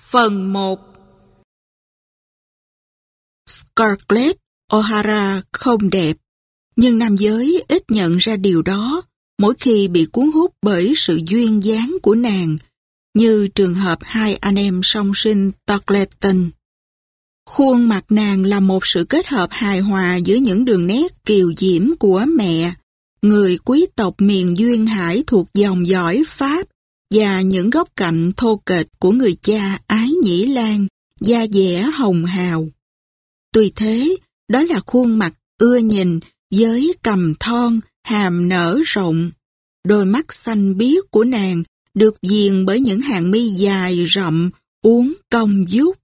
Phần 1 Scarlett O'Hara không đẹp, nhưng nam giới ít nhận ra điều đó mỗi khi bị cuốn hút bởi sự duyên dáng của nàng, như trường hợp hai anh em song sinh Tarleton. Khuôn mặt nàng là một sự kết hợp hài hòa giữa những đường nét kiều diễm của mẹ, người quý tộc miền Duyên Hải thuộc dòng dõi Pháp và những góc cạnh thô kệch của người cha Ái Nhĩ Lan, da dẻ hồng hào. Tuy thế, đó là khuôn mặt ưa nhìn với cầm thon, hàm nở rộng. Đôi mắt xanh biếc của nàng được viền bởi những hàng mi dài rậm, uốn cong vút.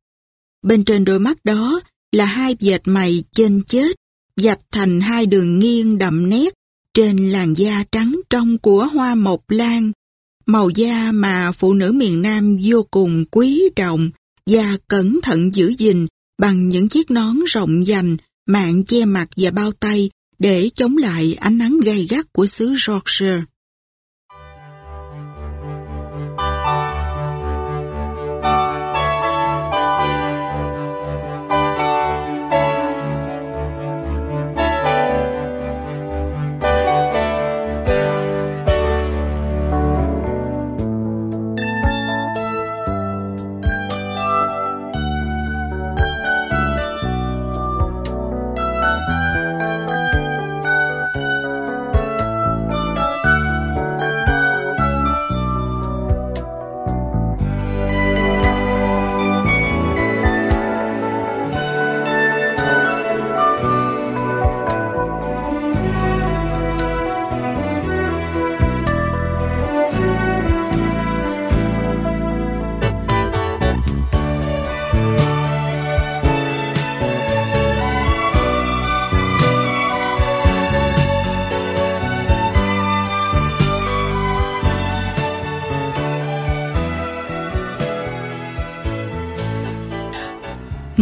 Bên trên đôi mắt đó là hai vệt mày trên chết, dập thành hai đường nghiêng đậm nét trên làn da trắng trong của hoa mộc lan. Màu da mà phụ nữ miền Nam vô cùng quý trọng và cẩn thận giữ gìn bằng những chiếc nón rộng dành, mạng che mặt và bao tay để chống lại ánh nắng gay gắt của xứ Yorkshire.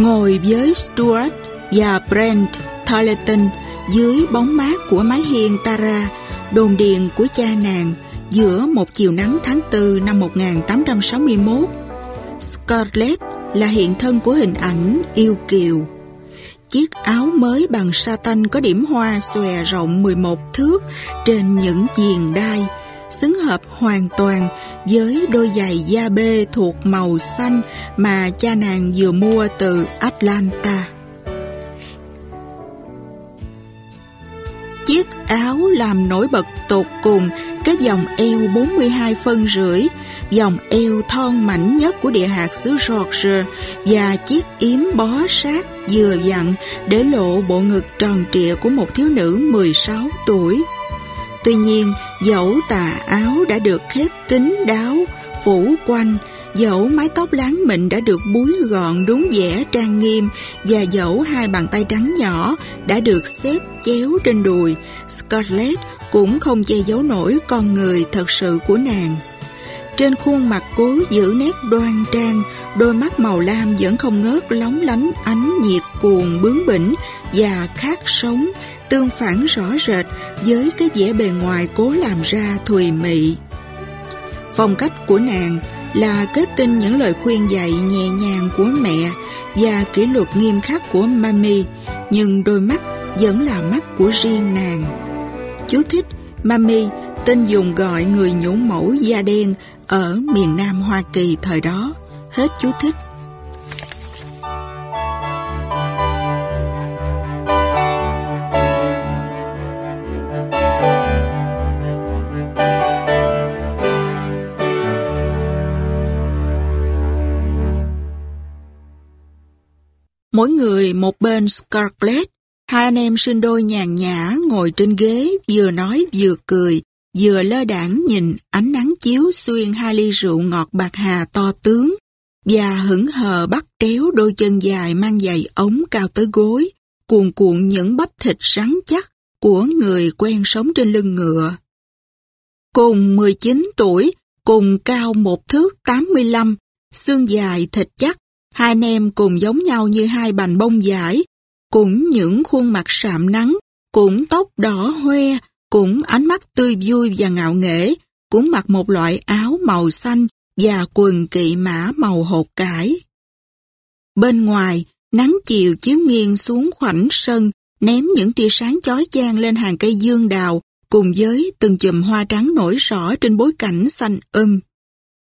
Ngồi với Stuart và Brent Tarleton dưới bóng mát của mái hiên Tara, đồn điền của cha nàng giữa một chiều nắng tháng 4 năm 1861. Scarlett là hiện thân của hình ảnh yêu kiều. Chiếc áo mới bằng sa tanh có điểm hoa xòe rộng 11 thước trên những viền đai, xứng hợp hoàn toàn với đôi giày da bê thuộc màu xanh mà cha nàng vừa mua từ Atlanta. Chiếc áo làm nổi bật tột cùng cái vòng eo 42 phân rưỡi, vòng eo thon mảnh nhất của địa hạt xứ Yorkshire và chiếc yếm bó sát vừa dặn để lộ bộ ngực tròn trịa của một thiếu nữ 16 tuổi. Tuy nhiên, dẫu tà áo đã được khép kín đáo, phủ quanh, dẫu mái tóc láng mịn đã được búi gọn đúng vẻ trang nghiêm và dẫu hai bàn tay trắng nhỏ đã được xếp chéo trên đùi, Scarlett cũng không che giấu nổi con người thật sự của nàng. Trên khuôn mặt cố giữ nét đoan trang, đôi mắt màu lam vẫn không ngớt lóng lánh ánh nhiệt cuồng bướng bỉnh và khát sống, tương phản rõ rệt với cái vẻ bề ngoài cố làm ra thùy mị. Phong cách của nàng là kết tinh những lời khuyên dạy nhẹ nhàng của mẹ và kỷ luật nghiêm khắc của mami, nhưng đôi mắt vẫn là mắt của riêng nàng. Chú thích Mami tên dùng gọi người nhũ mẫu da đen ở miền Nam Hoa Kỳ thời đó. Hết chú thích. Người một bên Scarlett, hai anh em sinh đôi nhàn nhã ngồi trên ghế vừa nói vừa cười, vừa lơ đảng nhìn ánh nắng chiếu xuyên hai ly rượu ngọt bạc hà to tướng và hững hờ bắt tréo đôi chân dài mang giày ống cao tới gối, cuồn cuộn những bắp thịt rắn chắc của người quen sống trên lưng ngựa. Cùng 19 tuổi, cùng cao một thước 85, xương dài thịt chắc, hai anh em cùng giống nhau như hai bành bông giải, cũng những khuôn mặt sạm nắng, cũng tóc đỏ hoe, cũng ánh mắt tươi vui và ngạo nghễ, cũng mặc một loại áo màu xanh và quần kỵ mã màu hột cải. Bên ngoài, nắng chiều chiếu nghiêng xuống khoảnh sân, ném những tia sáng chói chang lên hàng cây dương đào cùng với từng chùm hoa trắng nổi rõ trên bối cảnh xanh um.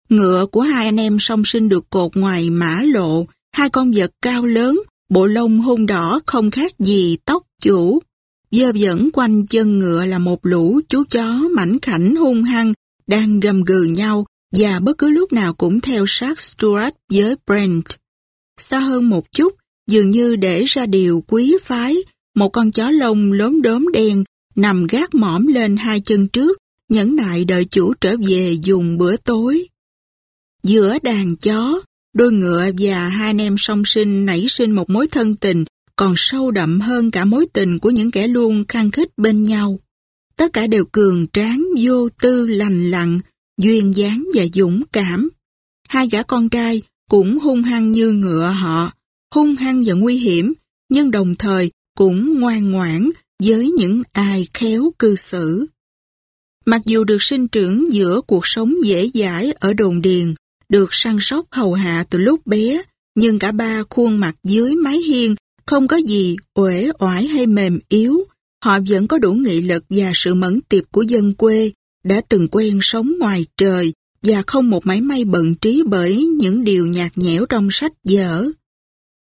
Ngựa của hai anh em song sinh được cột ngoài mã lộ, hai con vật cao lớn, bộ lông hung đỏ không khác gì tóc chủ. Dơ dẫn quanh chân ngựa là một lũ chú chó mảnh khảnh hung hăng, đang gầm gừ nhau và bất cứ lúc nào cũng theo sát Stuart với Brent. Xa hơn một chút, dường như để ra điều quý phái, một con chó lông lốm đốm đen nằm gác mõm lên hai chân trước, nhẫn nại đợi chủ trở về dùng bữa tối. Giữa đàn chó, đôi ngựa và hai anh em song sinh nảy sinh một mối thân tình còn sâu đậm hơn cả mối tình của những kẻ luôn khăng khích bên nhau. Tất cả đều cường tráng, vô tư, lành lặng, duyên dáng và dũng cảm. Hai gã con trai cũng hung hăng như ngựa họ, hung hăng và nguy hiểm, nhưng đồng thời cũng ngoan ngoãn với những ai khéo cư xử. Mặc dù được sinh trưởng giữa cuộc sống dễ dãi ở đồn điền, được săn sóc hầu hạ từ lúc bé, nhưng cả ba khuôn mặt dưới mái hiên không có gì uể oải hay mềm yếu. Họ vẫn có đủ nghị lực và sự mẫn tiệp của dân quê, đã từng quen sống ngoài trời và không một mảy may bận trí bởi những điều nhạt nhẽo trong sách vở.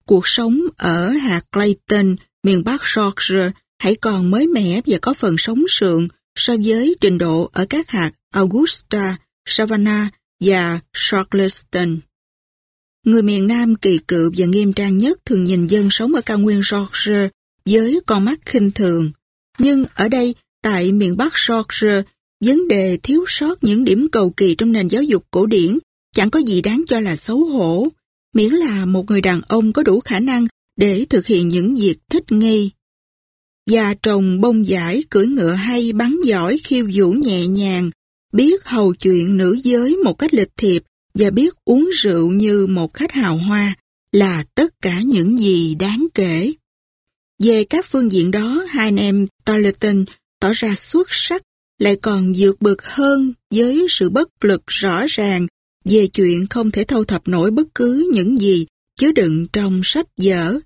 Cuộc sống ở hạt Clayton, miền Bắc Georgia hãy còn mới mẻ và có phần sống sượng so với trình độ ở các hạt Augusta, Savannah và Charleston. Người miền Nam kỳ cựu và nghiêm trang nhất thường nhìn dân sống ở cao nguyên Georgia với con mắt khinh thường. Nhưng ở đây, tại miền Bắc Georgia, vấn đề thiếu sót những điểm cầu kỳ trong nền giáo dục cổ điển chẳng có gì đáng cho là xấu hổ, miễn là một người đàn ông có đủ khả năng để thực hiện những việc thích nghi. Già trồng bông giải, cưỡi ngựa hay, bắn giỏi, khiêu vũ nhẹ nhàng, biết hầu chuyện nữ giới một cách lịch thiệp và biết uống rượu như một khách hào hoa là tất cả những gì đáng kể. Về các phương diện đó, hai anh em Tarleton tỏ ra xuất sắc, lại còn vượt bực hơn với sự bất lực rõ ràng về chuyện không thể thâu thập nổi bất cứ những gì chứa đựng trong sách vở.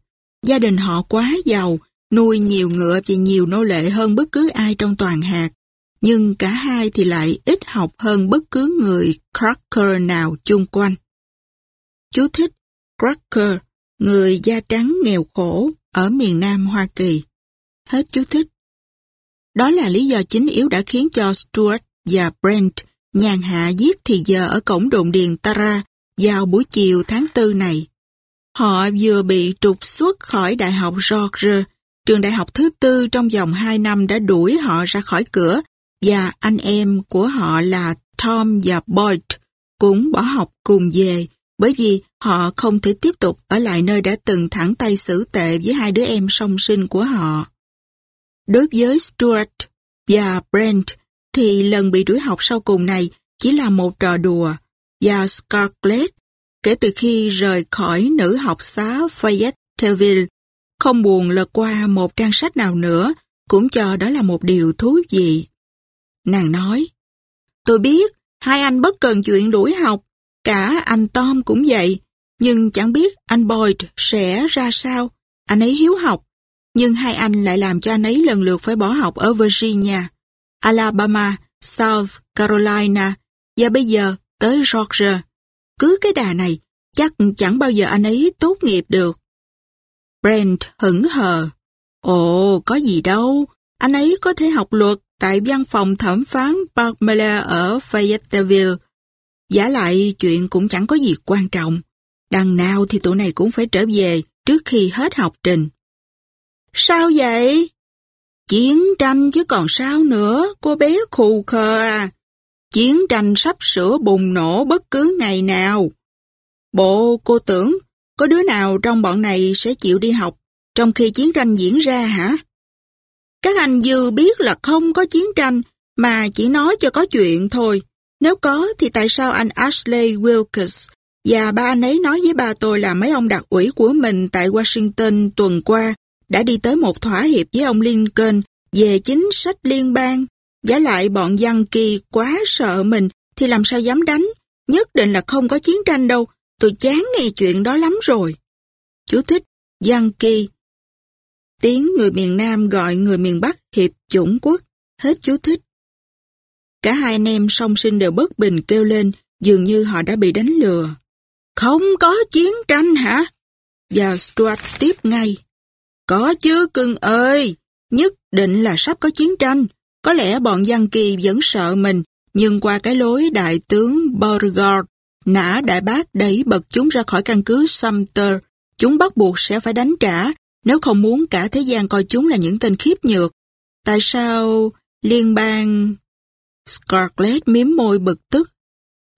Gia đình họ quá giàu, nuôi nhiều ngựa và nhiều nô lệ hơn bất cứ ai trong toàn hạt nhưng cả hai thì lại ít học hơn bất cứ người Cracker nào chung quanh. Chú thích Cracker, người da trắng nghèo khổ ở miền Nam Hoa Kỳ. Hết chú thích. Đó là lý do chính yếu đã khiến cho Stuart và Brent nhàn hạ giết thì giờ ở cổng đồn điền Tara vào buổi chiều tháng tư này. Họ vừa bị trục xuất khỏi Đại học George, trường đại học thứ tư trong vòng 2 năm đã đuổi họ ra khỏi cửa và anh em của họ là Tom và Boyd cũng bỏ học cùng về, bởi vì họ không thể tiếp tục ở lại nơi đã từng thẳng tay xử tệ với hai đứa em song sinh của họ. Đối với Stuart và Brent thì lần bị đuổi học sau cùng này chỉ là một trò đùa, và Scarlett kể từ khi rời khỏi nữ học xá Fayetteville không buồn lật qua một trang sách nào nữa, cũng cho đó là một điều thú vị. Nàng nói, tôi biết hai anh bất cần chuyện đuổi học, cả anh Tom cũng vậy, nhưng chẳng biết anh Boyd sẽ ra sao. Anh ấy hiếu học, nhưng hai anh lại làm cho anh ấy lần lượt phải bỏ học ở Virginia, Alabama, South Carolina và bây giờ tới Georgia. Cứ cái đà này, chắc chẳng bao giờ anh ấy tốt nghiệp được. Brent hững hờ. Ồ, có gì đâu, anh ấy có thể học luật tại văn phòng thẩm phán Parkmiller ở Fayetteville. Giả lại chuyện cũng chẳng có gì quan trọng. Đằng nào thì tụi này cũng phải trở về trước khi hết học trình. Sao vậy? Chiến tranh chứ còn sao nữa, cô bé khù khờ à. Chiến tranh sắp sửa bùng nổ bất cứ ngày nào. Bộ cô tưởng có đứa nào trong bọn này sẽ chịu đi học trong khi chiến tranh diễn ra hả? Các anh dư biết là không có chiến tranh, mà chỉ nói cho có chuyện thôi. Nếu có, thì tại sao anh Ashley Wilkes và ba anh ấy nói với ba tôi là mấy ông đặc ủy của mình tại Washington tuần qua đã đi tới một thỏa hiệp với ông Lincoln về chính sách liên bang. Giả lại bọn dân kỳ quá sợ mình, thì làm sao dám đánh Nhất định là không có chiến tranh đâu. Tôi chán nghe chuyện đó lắm rồi. Chú thích Yankee. Tiếng người miền Nam gọi người miền Bắc hiệp chủng quốc. Hết chú thích. Cả hai anh em song sinh đều bất bình kêu lên, dường như họ đã bị đánh lừa. Không có chiến tranh hả? Và Stuart tiếp ngay. Có chứ cưng ơi, nhất định là sắp có chiến tranh. Có lẽ bọn dân kỳ vẫn sợ mình, nhưng qua cái lối đại tướng Beauregard nã đại bác đẩy bật chúng ra khỏi căn cứ Sumter, chúng bắt buộc sẽ phải đánh trả, nếu không muốn cả thế gian coi chúng là những tên khiếp nhược. Tại sao liên bang... Scarlett miếm môi bực tức.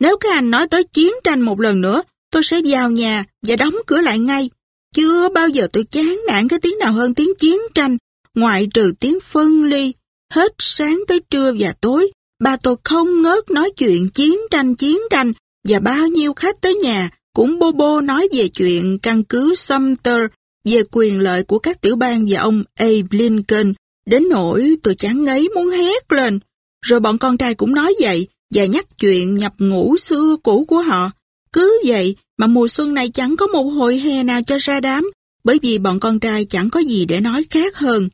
Nếu các anh nói tới chiến tranh một lần nữa, tôi sẽ vào nhà và đóng cửa lại ngay. Chưa bao giờ tôi chán nản cái tiếng nào hơn tiếng chiến tranh, ngoại trừ tiếng phân ly. Hết sáng tới trưa và tối, bà tôi không ngớt nói chuyện chiến tranh chiến tranh và bao nhiêu khách tới nhà cũng bô bô nói về chuyện căn cứ Sumter, về quyền lợi của các tiểu bang và ông Abe Lincoln, đến nỗi tôi chán ngấy muốn hét lên. Rồi bọn con trai cũng nói vậy và nhắc chuyện nhập ngũ xưa cũ của họ. Cứ vậy mà mùa xuân này chẳng có một hồi hè nào cho ra đám, bởi vì bọn con trai chẳng có gì để nói khác hơn.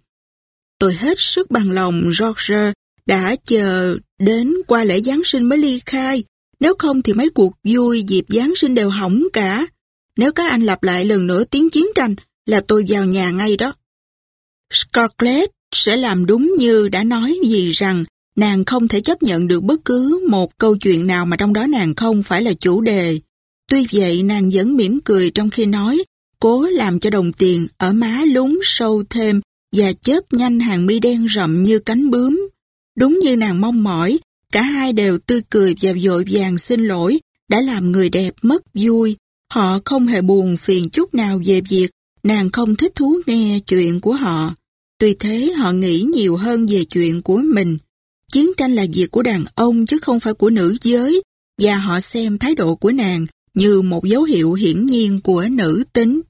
Tôi hết sức bằng lòng Roger đã chờ đến qua lễ Giáng sinh mới ly khai, nếu không thì mấy cuộc vui dịp Giáng sinh đều hỏng cả. Nếu các anh lặp lại lần nữa tiếng chiến tranh là tôi vào nhà ngay đó. Scarlett sẽ làm đúng như đã nói gì rằng nàng không thể chấp nhận được bất cứ một câu chuyện nào mà trong đó nàng không phải là chủ đề. Tuy vậy nàng vẫn mỉm cười trong khi nói, cố làm cho đồng tiền ở má lún sâu thêm và chớp nhanh hàng mi đen rậm như cánh bướm. Đúng như nàng mong mỏi, cả hai đều tươi cười và vội vàng xin lỗi, đã làm người đẹp mất vui. Họ không hề buồn phiền chút nào về việc nàng không thích thú nghe chuyện của họ. Tuy thế họ nghĩ nhiều hơn về chuyện của mình. Chiến tranh là việc của đàn ông chứ không phải của nữ giới, và họ xem thái độ của nàng như một dấu hiệu hiển nhiên của nữ tính.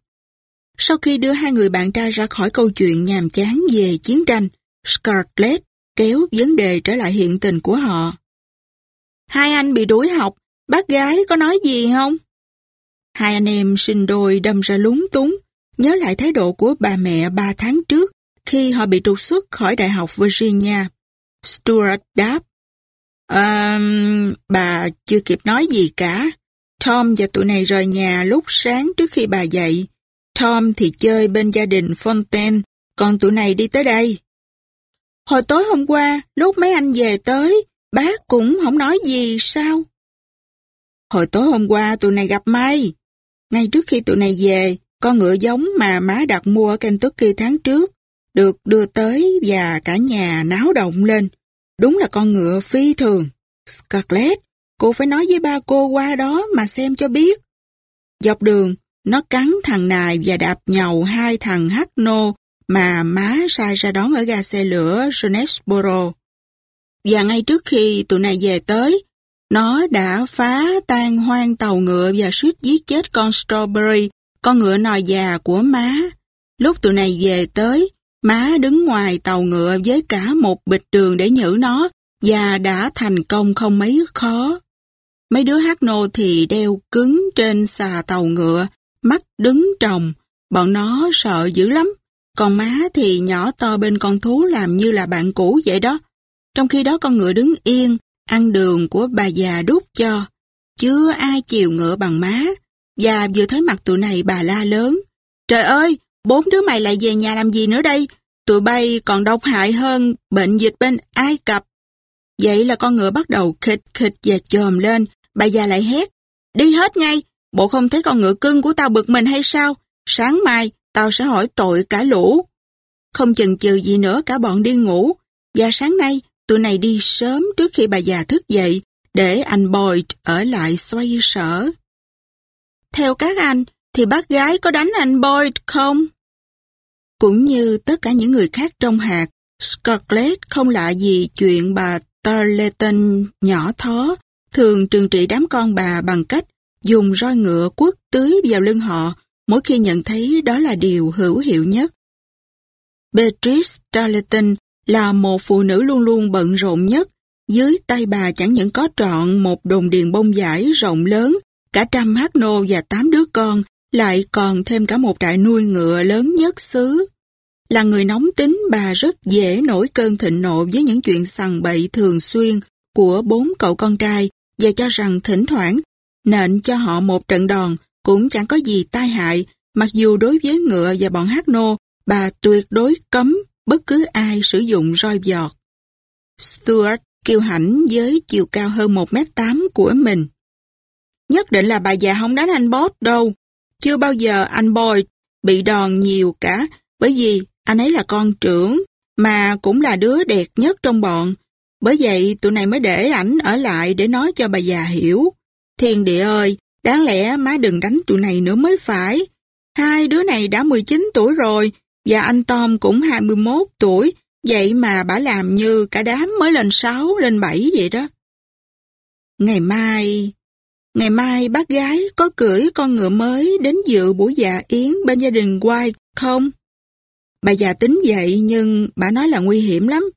Sau khi đưa hai người bạn trai ra khỏi câu chuyện nhàm chán về chiến tranh, Scarlett kéo vấn đề trở lại hiện tình của họ. Hai anh bị đuổi học, bác gái có nói gì không? Hai anh em sinh đôi đâm ra lúng túng, nhớ lại thái độ của bà mẹ ba tháng trước khi họ bị trục xuất khỏi Đại học Virginia. Stuart đáp, um, bà chưa kịp nói gì cả. Tom và tụi này rời nhà lúc sáng trước khi bà dậy. Tom thì chơi bên gia đình Fontaine, còn tụi này đi tới đây. Hồi tối hôm qua, lúc mấy anh về tới, bác cũng không nói gì sao? Hồi tối hôm qua tụi này gặp may. Ngay trước khi tụi này về, con ngựa giống mà má đặt mua ở Kentucky tháng trước, được đưa tới và cả nhà náo động lên. Đúng là con ngựa phi thường. Scarlett, cô phải nói với ba cô qua đó mà xem cho biết. Dọc đường, nó cắn thằng nài và đạp nhầu hai thằng hắc nô mà má sai ra đón ở ga xe lửa Jonesboro. Và ngay trước khi tụi này về tới, nó đã phá tan hoang tàu ngựa và suýt giết chết con Strawberry, con ngựa nòi già của má. Lúc tụi này về tới, má đứng ngoài tàu ngựa với cả một bịch đường để nhử nó và đã thành công không mấy khó. Mấy đứa hát nô thì đeo cứng trên xà tàu ngựa, mắt đứng trồng, bọn nó sợ dữ lắm. Còn má thì nhỏ to bên con thú làm như là bạn cũ vậy đó. Trong khi đó con ngựa đứng yên, ăn đường của bà già đút cho. chứ ai chiều ngựa bằng má. Và vừa thấy mặt tụi này bà la lớn. Trời ơi, bốn đứa mày lại về nhà làm gì nữa đây? Tụi bay còn độc hại hơn bệnh dịch bên Ai Cập. Vậy là con ngựa bắt đầu khịch khịch và chồm lên. Bà già lại hét. Đi hết ngay, bộ không thấy con ngựa cưng của tao bực mình hay sao? Sáng mai, tao sẽ hỏi tội cả lũ. Không chần chừ gì nữa cả bọn đi ngủ. Và sáng nay, tụi này đi sớm trước khi bà già thức dậy để anh Boyd ở lại xoay sở. Theo các anh, thì bác gái có đánh anh Boyd không? Cũng như tất cả những người khác trong hạt, Scarlett không lạ gì chuyện bà Tarleton nhỏ thó thường trừng trị đám con bà bằng cách dùng roi ngựa quất tưới vào lưng họ mỗi khi nhận thấy đó là điều hữu hiệu nhất. Beatrice Tarleton là một phụ nữ luôn luôn bận rộn nhất Dưới tay bà chẳng những có trọn một đồn điền bông giải rộng lớn, cả trăm hát nô và tám đứa con, lại còn thêm cả một trại nuôi ngựa lớn nhất xứ. Là người nóng tính, bà rất dễ nổi cơn thịnh nộ với những chuyện sằng bậy thường xuyên của bốn cậu con trai và cho rằng thỉnh thoảng nện cho họ một trận đòn cũng chẳng có gì tai hại, mặc dù đối với ngựa và bọn hát nô, bà tuyệt đối cấm bất cứ ai sử dụng roi giọt. Stuart kiêu hãnh với chiều cao hơn 1m8 của mình. Nhất định là bà già không đánh anh Boyd đâu. Chưa bao giờ anh Boyd bị đòn nhiều cả, bởi vì anh ấy là con trưởng, mà cũng là đứa đẹp nhất trong bọn. Bởi vậy tụi này mới để ảnh ở lại để nói cho bà già hiểu. Thiên địa ơi, đáng lẽ má đừng đánh tụi này nữa mới phải. Hai đứa này đã 19 tuổi rồi, và anh Tom cũng 21 tuổi, vậy mà bà làm như cả đám mới lên 6, lên 7 vậy đó. Ngày mai, ngày mai bác gái có cưỡi con ngựa mới đến dự buổi dạ yến bên gia đình White không? Bà già tính vậy nhưng bà nói là nguy hiểm lắm.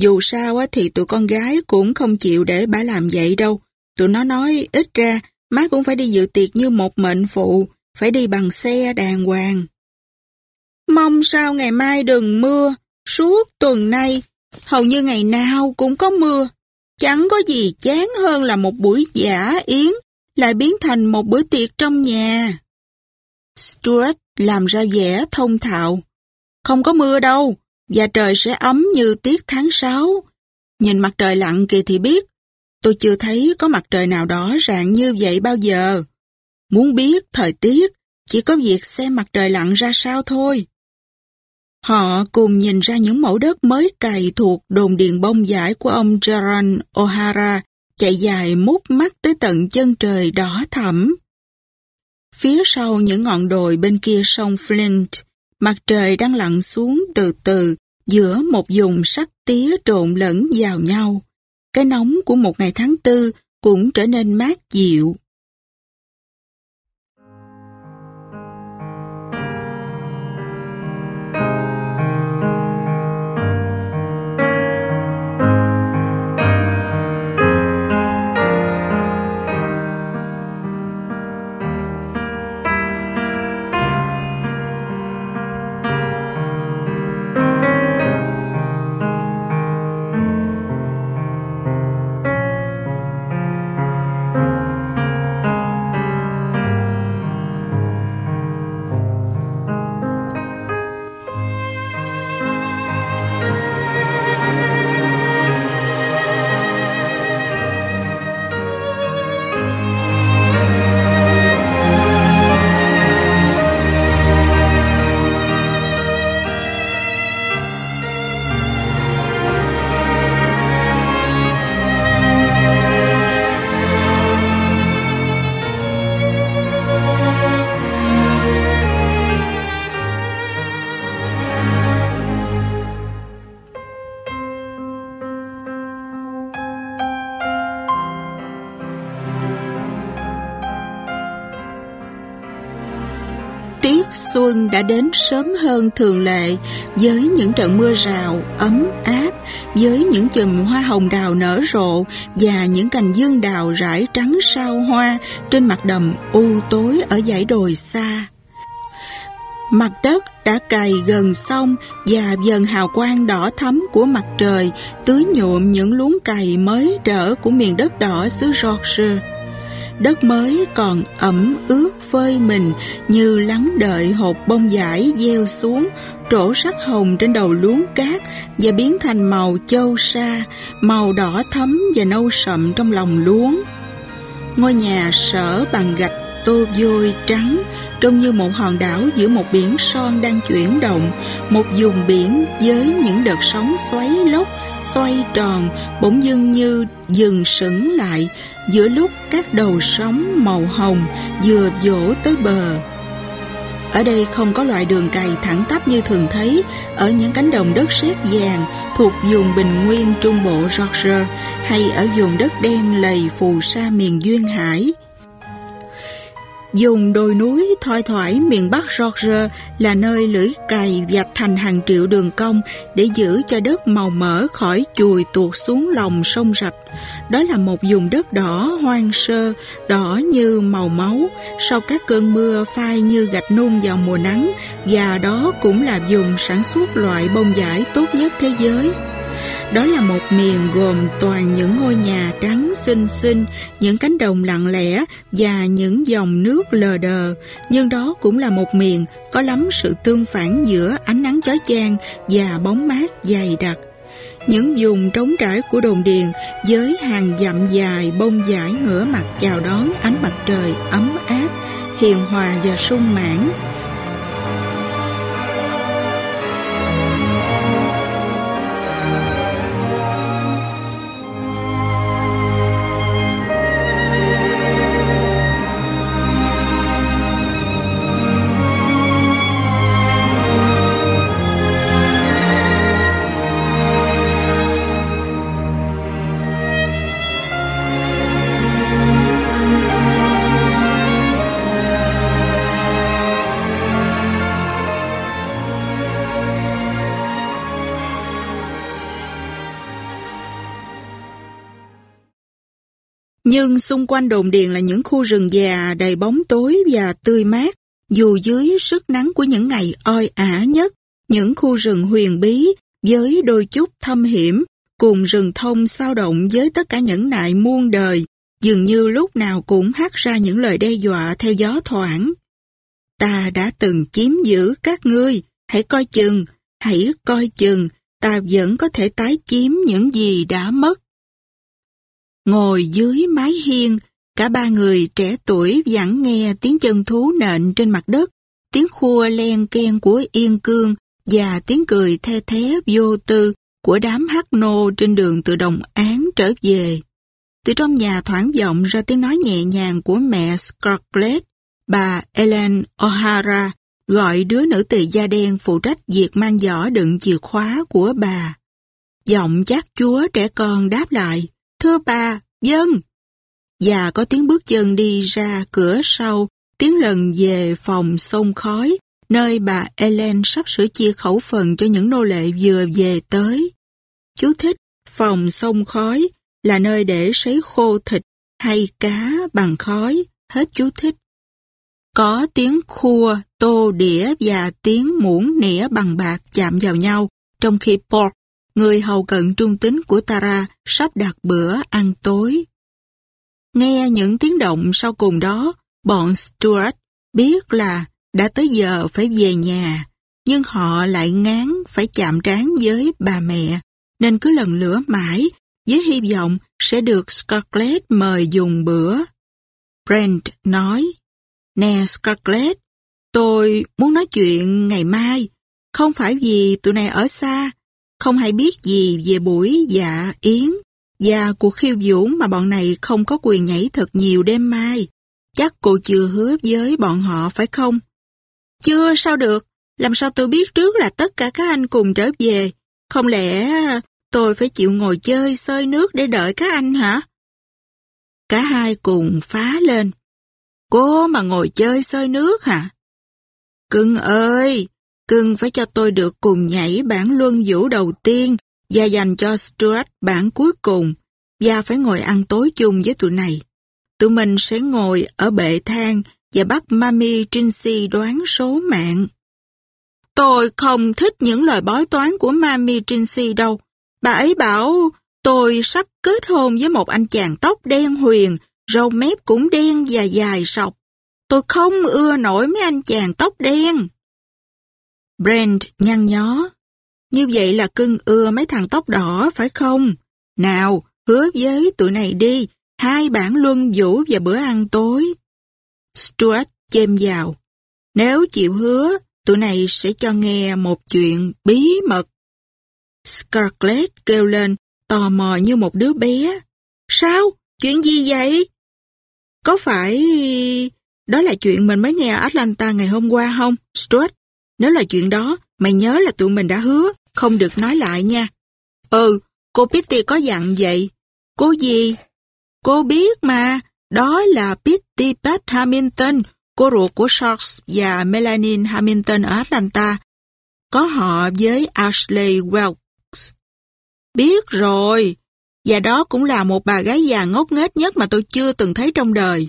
Dù sao thì tụi con gái cũng không chịu để bà làm vậy đâu. Tụi nó nói ít ra má cũng phải đi dự tiệc như một mệnh phụ, phải đi bằng xe đàng hoàng. Mong sao ngày mai đừng mưa, suốt tuần nay, hầu như ngày nào cũng có mưa. Chẳng có gì chán hơn là một buổi giả yến, lại biến thành một bữa tiệc trong nhà. Stuart làm ra vẻ thông thạo. Không có mưa đâu, và trời sẽ ấm như tiết tháng 6. Nhìn mặt trời lặn kìa thì biết, tôi chưa thấy có mặt trời nào đó rạng như vậy bao giờ. Muốn biết thời tiết, chỉ có việc xem mặt trời lặn ra sao thôi. Họ cùng nhìn ra những mẫu đất mới cày thuộc đồn điền bông giải của ông Jaron O'Hara chạy dài mút mắt tới tận chân trời đỏ thẳm. Phía sau những ngọn đồi bên kia sông Flint, mặt trời đang lặn xuống từ từ giữa một vùng sắc tía trộn lẫn vào nhau. Cái nóng của một ngày tháng tư cũng trở nên mát dịu. Đã đến sớm hơn thường lệ với những trận mưa rào ấm áp, với những chùm hoa hồng đào nở rộ và những cành dương đào rải trắng sao hoa trên mặt đầm u tối ở dãy đồi xa. Mặt đất đã cày gần sông và dần hào quang đỏ thắm của mặt trời tưới nhuộm những luống cày mới rỡ của miền đất đỏ xứ Yorkshire đất mới còn ẩm ướt phơi mình như lắng đợi hộp bông giải gieo xuống, trổ sắc hồng trên đầu luống cát và biến thành màu châu sa, màu đỏ thấm và nâu sậm trong lòng luống. Ngôi nhà sở bằng gạch tô vôi trắng, trông như một hòn đảo giữa một biển son đang chuyển động, một vùng biển với những đợt sóng xoáy lốc, xoay tròn, bỗng dưng như dừng sững lại, giữa lúc các đầu sóng màu hồng vừa dỗ tới bờ. Ở đây không có loại đường cày thẳng tắp như thường thấy ở những cánh đồng đất sét vàng thuộc vùng bình nguyên trung bộ Georgia hay ở vùng đất đen lầy phù sa miền Duyên Hải. Dùng đồi núi thoai thoải miền Bắc Georgia là nơi lưỡi cày vạch thành hàng triệu đường cong để giữ cho đất màu mỡ khỏi chùi tuột xuống lòng sông rạch. Đó là một vùng đất đỏ hoang sơ, đỏ như màu máu, sau các cơn mưa phai như gạch nung vào mùa nắng và đó cũng là vùng sản xuất loại bông giải tốt nhất thế giới. Đó là một miền gồm toàn những ngôi nhà trắng xinh xinh, những cánh đồng lặng lẽ và những dòng nước lờ đờ. Nhưng đó cũng là một miền có lắm sự tương phản giữa ánh nắng chói chang và bóng mát dày đặc. Những vùng trống trải của đồn điền với hàng dặm dài bông dải ngửa mặt chào đón ánh mặt trời ấm áp, hiền hòa và sung mãn. Xung quanh đồn điền là những khu rừng già đầy bóng tối và tươi mát, dù dưới sức nắng của những ngày oi ả nhất, những khu rừng huyền bí với đôi chút thâm hiểm, cùng rừng thông sao động với tất cả những nại muôn đời, dường như lúc nào cũng hát ra những lời đe dọa theo gió thoảng. Ta đã từng chiếm giữ các ngươi, hãy coi chừng, hãy coi chừng, ta vẫn có thể tái chiếm những gì đã mất. Ngồi dưới mái hiên, cả ba người trẻ tuổi vẳng nghe tiếng chân thú nện trên mặt đất, tiếng khua len ken của yên cương và tiếng cười the thế vô tư của đám hát nô trên đường từ đồng án trở về. Từ trong nhà thoảng vọng ra tiếng nói nhẹ nhàng của mẹ Scarlett, bà Ellen O'Hara gọi đứa nữ tỳ da đen phụ trách việc mang giỏ đựng chìa khóa của bà. Giọng chát chúa trẻ con đáp lại, Thưa bà, dân. Và có tiếng bước chân đi ra cửa sau, tiếng lần về phòng sông khói, nơi bà Ellen sắp sửa chia khẩu phần cho những nô lệ vừa về tới. Chú thích, phòng sông khói là nơi để sấy khô thịt hay cá bằng khói, hết chú thích. Có tiếng khua, tô đĩa và tiếng muỗng nĩa bằng bạc chạm vào nhau, trong khi Pork người hầu cận trung tính của Tara sắp đặt bữa ăn tối. Nghe những tiếng động sau cùng đó, bọn Stuart biết là đã tới giờ phải về nhà, nhưng họ lại ngán phải chạm trán với bà mẹ, nên cứ lần lửa mãi với hy vọng sẽ được Scarlett mời dùng bữa. Brent nói, Nè Scarlett, tôi muốn nói chuyện ngày mai, không phải vì tụi này ở xa, không hay biết gì về buổi dạ yến và cuộc khiêu vũ mà bọn này không có quyền nhảy thật nhiều đêm mai. Chắc cô chưa hứa với bọn họ phải không? Chưa sao được, làm sao tôi biết trước là tất cả các anh cùng trở về? Không lẽ tôi phải chịu ngồi chơi sơi nước để đợi các anh hả? Cả hai cùng phá lên. Cô mà ngồi chơi sơi nước hả? Cưng ơi, Cưng phải cho tôi được cùng nhảy bản luân vũ đầu tiên và dành cho Stuart bản cuối cùng và phải ngồi ăn tối chung với tụi này. Tụi mình sẽ ngồi ở bệ thang và bắt Mami Trincy đoán số mạng. Tôi không thích những lời bói toán của Mami Trincy đâu. Bà ấy bảo tôi sắp kết hôn với một anh chàng tóc đen huyền, râu mép cũng đen và dài sọc. Tôi không ưa nổi mấy anh chàng tóc đen. Brent nhăn nhó. Như vậy là cưng ưa mấy thằng tóc đỏ phải không? Nào, hứa với tụi này đi, hai bản luân vũ và bữa ăn tối. Stuart chêm vào. Nếu chịu hứa, tụi này sẽ cho nghe một chuyện bí mật. Scarlett kêu lên, tò mò như một đứa bé. Sao? Chuyện gì vậy? Có phải... Đó là chuyện mình mới nghe ở Atlanta ngày hôm qua không, Stuart? Nếu là chuyện đó, mày nhớ là tụi mình đã hứa, không được nói lại nha. Ừ, cô Pitty có dặn vậy. Cô gì? Cô biết mà, đó là Pitty Pat Hamilton, cô ruột của Sharks và Melanie Hamilton ở Atlanta, có họ với Ashley Welks. Biết rồi, và đó cũng là một bà gái già ngốc nghếch nhất mà tôi chưa từng thấy trong đời.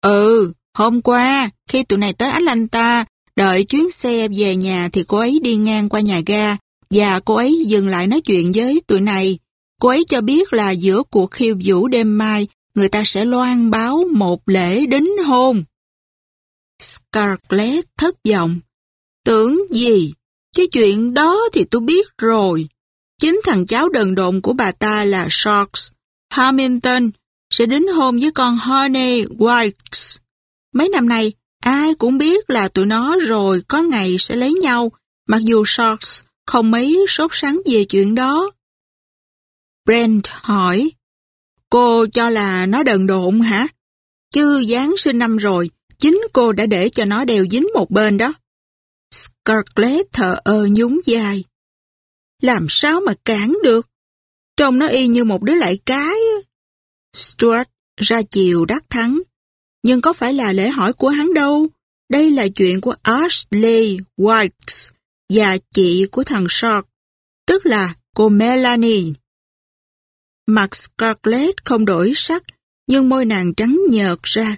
Ừ, hôm qua, khi tụi này tới Atlanta, đợi chuyến xe về nhà thì cô ấy đi ngang qua nhà ga và cô ấy dừng lại nói chuyện với tụi này. Cô ấy cho biết là giữa cuộc khiêu vũ đêm mai, người ta sẽ loan báo một lễ đính hôn. Scarlett thất vọng. Tưởng gì? Cái chuyện đó thì tôi biết rồi. Chính thằng cháu đần độn của bà ta là Sharks, Hamilton, sẽ đính hôn với con Honey Wilkes. Mấy năm nay, ai cũng biết là tụi nó rồi có ngày sẽ lấy nhau, mặc dù Sharks không mấy sốt sắng về chuyện đó. Brent hỏi, cô cho là nó đần độn hả? Chứ Giáng sinh năm rồi, chính cô đã để cho nó đeo dính một bên đó. Scarlett thờ ơ nhún dài. Làm sao mà cản được? Trông nó y như một đứa lại cái. Stuart ra chiều đắc thắng. Nhưng có phải là lễ hỏi của hắn đâu. Đây là chuyện của Ashley Wilkes và chị của thằng Shark, tức là cô Melanie. Mặt Scarlett không đổi sắc, nhưng môi nàng trắng nhợt ra,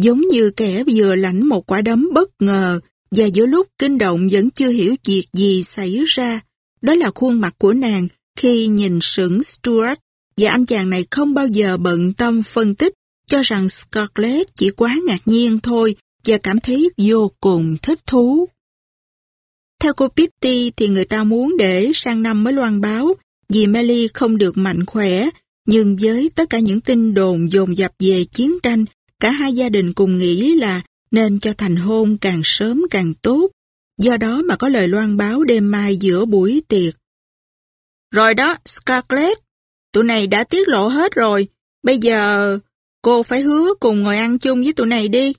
giống như kẻ vừa lãnh một quả đấm bất ngờ và giữa lúc kinh động vẫn chưa hiểu việc gì xảy ra. Đó là khuôn mặt của nàng khi nhìn sững Stuart và anh chàng này không bao giờ bận tâm phân tích cho rằng Scarlett chỉ quá ngạc nhiên thôi và cảm thấy vô cùng thích thú. Theo cô Pitty thì người ta muốn để sang năm mới loan báo vì Melly không được mạnh khỏe nhưng với tất cả những tin đồn dồn dập về chiến tranh cả hai gia đình cùng nghĩ là nên cho thành hôn càng sớm càng tốt. Do đó mà có lời loan báo đêm mai giữa buổi tiệc. Rồi đó, Scarlett, tụi này đã tiết lộ hết rồi. Bây giờ cô phải hứa cùng ngồi ăn chung với tụi này đi.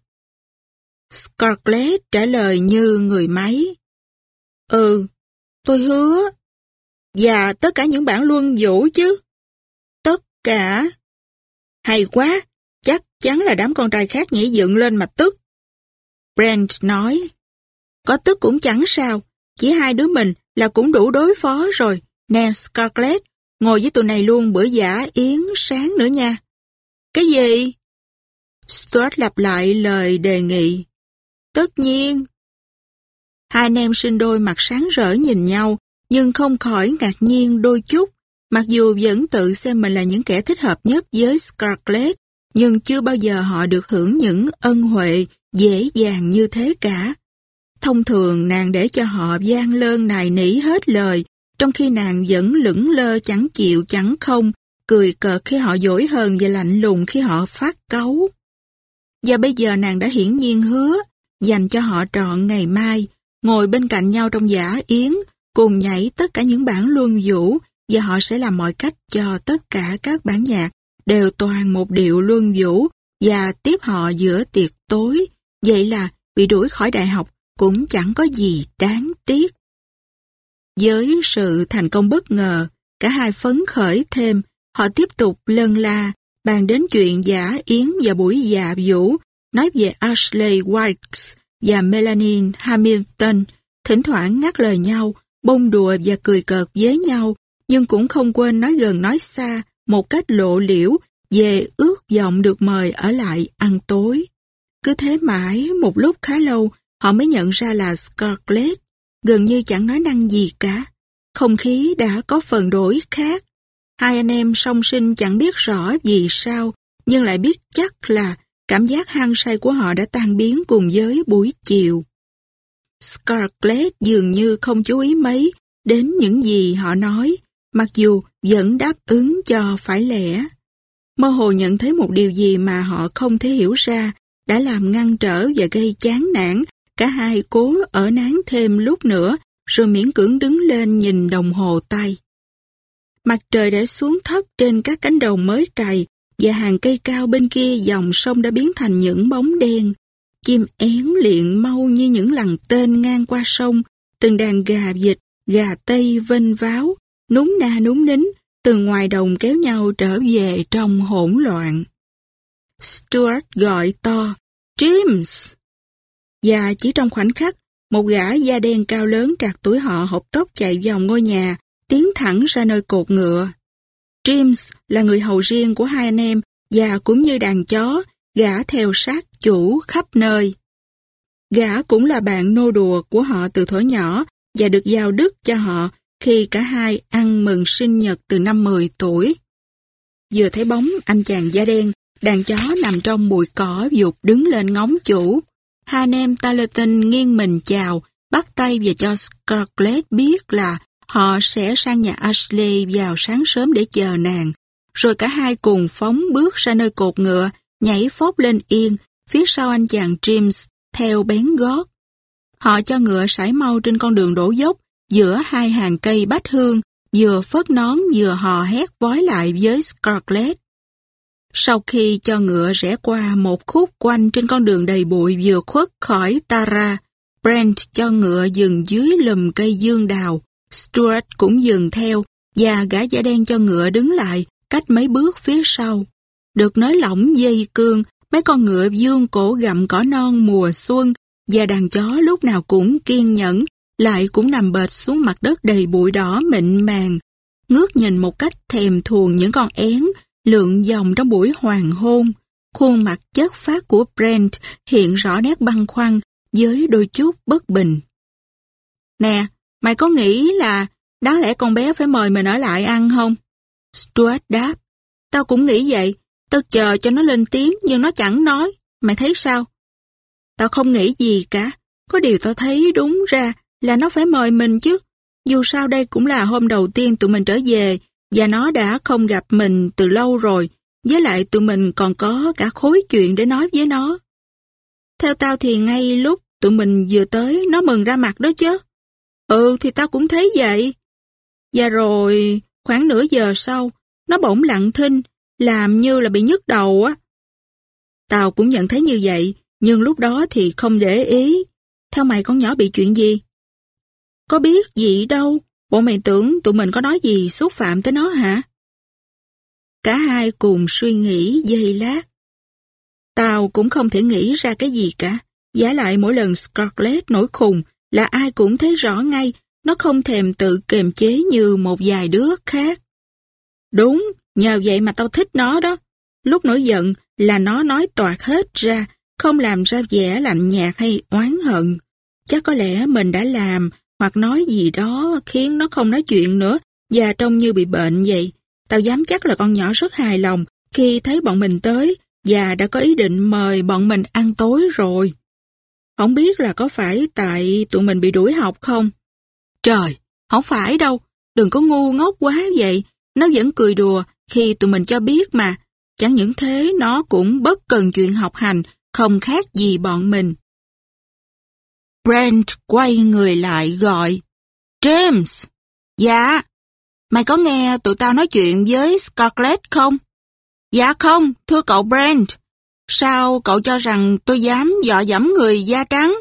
Scarlett trả lời như người máy. Ừ, tôi hứa. Và tất cả những bản luân vũ chứ. Tất cả. Hay quá, chắc chắn là đám con trai khác nhảy dựng lên mà tức. Brent nói, có tức cũng chẳng sao, chỉ hai đứa mình là cũng đủ đối phó rồi. Nè Scarlett, ngồi với tụi này luôn bữa giả yến sáng nữa nha. Cái gì? Stuart lặp lại lời đề nghị. Tất nhiên. Hai anh em sinh đôi mặt sáng rỡ nhìn nhau, nhưng không khỏi ngạc nhiên đôi chút. Mặc dù vẫn tự xem mình là những kẻ thích hợp nhất với Scarlett, nhưng chưa bao giờ họ được hưởng những ân huệ dễ dàng như thế cả. Thông thường nàng để cho họ gian lơn nài nỉ hết lời, trong khi nàng vẫn lững lơ chẳng chịu chẳng không, cười cợt khi họ dỗi hờn và lạnh lùng khi họ phát cấu. Và bây giờ nàng đã hiển nhiên hứa, dành cho họ trọn ngày mai, ngồi bên cạnh nhau trong giả yến, cùng nhảy tất cả những bản luân vũ, và họ sẽ làm mọi cách cho tất cả các bản nhạc đều toàn một điệu luân vũ và tiếp họ giữa tiệc tối. Vậy là bị đuổi khỏi đại học cũng chẳng có gì đáng tiếc. Với sự thành công bất ngờ, cả hai phấn khởi thêm, họ tiếp tục lân la, bàn đến chuyện giả yến và buổi dạ vũ, nói về Ashley Wilkes và Melanie Hamilton, thỉnh thoảng ngắt lời nhau, bông đùa và cười cợt với nhau, nhưng cũng không quên nói gần nói xa, một cách lộ liễu về ước vọng được mời ở lại ăn tối. Cứ thế mãi, một lúc khá lâu, họ mới nhận ra là Scarlett gần như chẳng nói năng gì cả. Không khí đã có phần đổi khác. Hai anh em song sinh chẳng biết rõ vì sao, nhưng lại biết chắc là cảm giác hăng say của họ đã tan biến cùng với buổi chiều. Scarlett dường như không chú ý mấy đến những gì họ nói, mặc dù vẫn đáp ứng cho phải lẽ. Mơ hồ nhận thấy một điều gì mà họ không thể hiểu ra đã làm ngăn trở và gây chán nản. Cả hai cố ở nán thêm lúc nữa rồi miễn cưỡng đứng lên nhìn đồng hồ tay. Mặt trời đã xuống thấp trên các cánh đồng mới cày và hàng cây cao bên kia dòng sông đã biến thành những bóng đen. Chim én liện mau như những lằn tên ngang qua sông, từng đàn gà vịt, gà tây vênh váo, núng na núng nính, từ ngoài đồng kéo nhau trở về trong hỗn loạn. Stuart gọi to, James! Và chỉ trong khoảnh khắc, một gã da đen cao lớn trạc tuổi họ hộp tóc chạy vào ngôi nhà, tiến thẳng ra nơi cột ngựa. James là người hầu riêng của hai anh em và cũng như đàn chó, gã theo sát chủ khắp nơi. Gã cũng là bạn nô đùa của họ từ thuở nhỏ và được giao đức cho họ khi cả hai ăn mừng sinh nhật từ năm 10 tuổi. Vừa thấy bóng anh chàng da đen, đàn chó nằm trong bụi cỏ dục đứng lên ngóng chủ. Hai anh em Tarleton nghiêng mình chào, bắt tay và cho Scarlett biết là họ sẽ sang nhà Ashley vào sáng sớm để chờ nàng. Rồi cả hai cùng phóng bước ra nơi cột ngựa, nhảy phóp lên yên, phía sau anh chàng James, theo bén gót. Họ cho ngựa sải mau trên con đường đổ dốc, giữa hai hàng cây bách hương, vừa phớt nón vừa hò hét vói lại với Scarlett. Sau khi cho ngựa rẽ qua một khúc quanh trên con đường đầy bụi vừa khuất khỏi Tara, Brent cho ngựa dừng dưới lùm cây dương đào. Stuart cũng dừng theo và gã da đen cho ngựa đứng lại cách mấy bước phía sau. Được nới lỏng dây cương, mấy con ngựa dương cổ gặm cỏ non mùa xuân và đàn chó lúc nào cũng kiên nhẫn, lại cũng nằm bệt xuống mặt đất đầy bụi đỏ mịn màng. Ngước nhìn một cách thèm thuồng những con én, lượn vòng trong buổi hoàng hôn. Khuôn mặt chất phát của Brent hiện rõ nét băng khoăn với đôi chút bất bình. Nè, mày có nghĩ là đáng lẽ con bé phải mời mình ở lại ăn không? Stuart đáp, tao cũng nghĩ vậy, tao chờ cho nó lên tiếng nhưng nó chẳng nói, mày thấy sao? Tao không nghĩ gì cả, có điều tao thấy đúng ra là nó phải mời mình chứ. Dù sao đây cũng là hôm đầu tiên tụi mình trở về và nó đã không gặp mình từ lâu rồi. Với lại tụi mình còn có cả khối chuyện để nói với nó. Theo tao thì ngay lúc tụi mình vừa tới nó mừng ra mặt đó chứ. Ừ thì tao cũng thấy vậy. Và rồi khoảng nửa giờ sau nó bỗng lặng thinh làm như là bị nhức đầu á. Tao cũng nhận thấy như vậy nhưng lúc đó thì không để ý. Theo mày con nhỏ bị chuyện gì? Có biết gì đâu, bộ mày tưởng tụi mình có nói gì xúc phạm tới nó hả? Cả hai cùng suy nghĩ giây lát. Tao cũng không thể nghĩ ra cái gì cả. Giả lại mỗi lần Scarlett nổi khùng là ai cũng thấy rõ ngay nó không thèm tự kiềm chế như một vài đứa khác. Đúng, nhờ vậy mà tao thích nó đó. Lúc nổi giận là nó nói toạc hết ra, không làm ra vẻ lạnh nhạt hay oán hận. Chắc có lẽ mình đã làm hoặc nói gì đó khiến nó không nói chuyện nữa và trông như bị bệnh vậy. Tao dám chắc là con nhỏ rất hài lòng khi thấy bọn mình tới và đã có ý định mời bọn mình ăn tối rồi. Không biết là có phải tại tụi mình bị đuổi học không? Trời, không phải đâu, đừng có ngu ngốc quá vậy. Nó vẫn cười đùa khi tụi mình cho biết mà. Chẳng những thế nó cũng bất cần chuyện học hành, không khác gì bọn mình. Brent quay người lại gọi. James! Dạ! Mày có nghe tụi tao nói chuyện với Scarlett không? Dạ không, thưa cậu Brent. Sao cậu cho rằng tôi dám dọ dẫm người da trắng?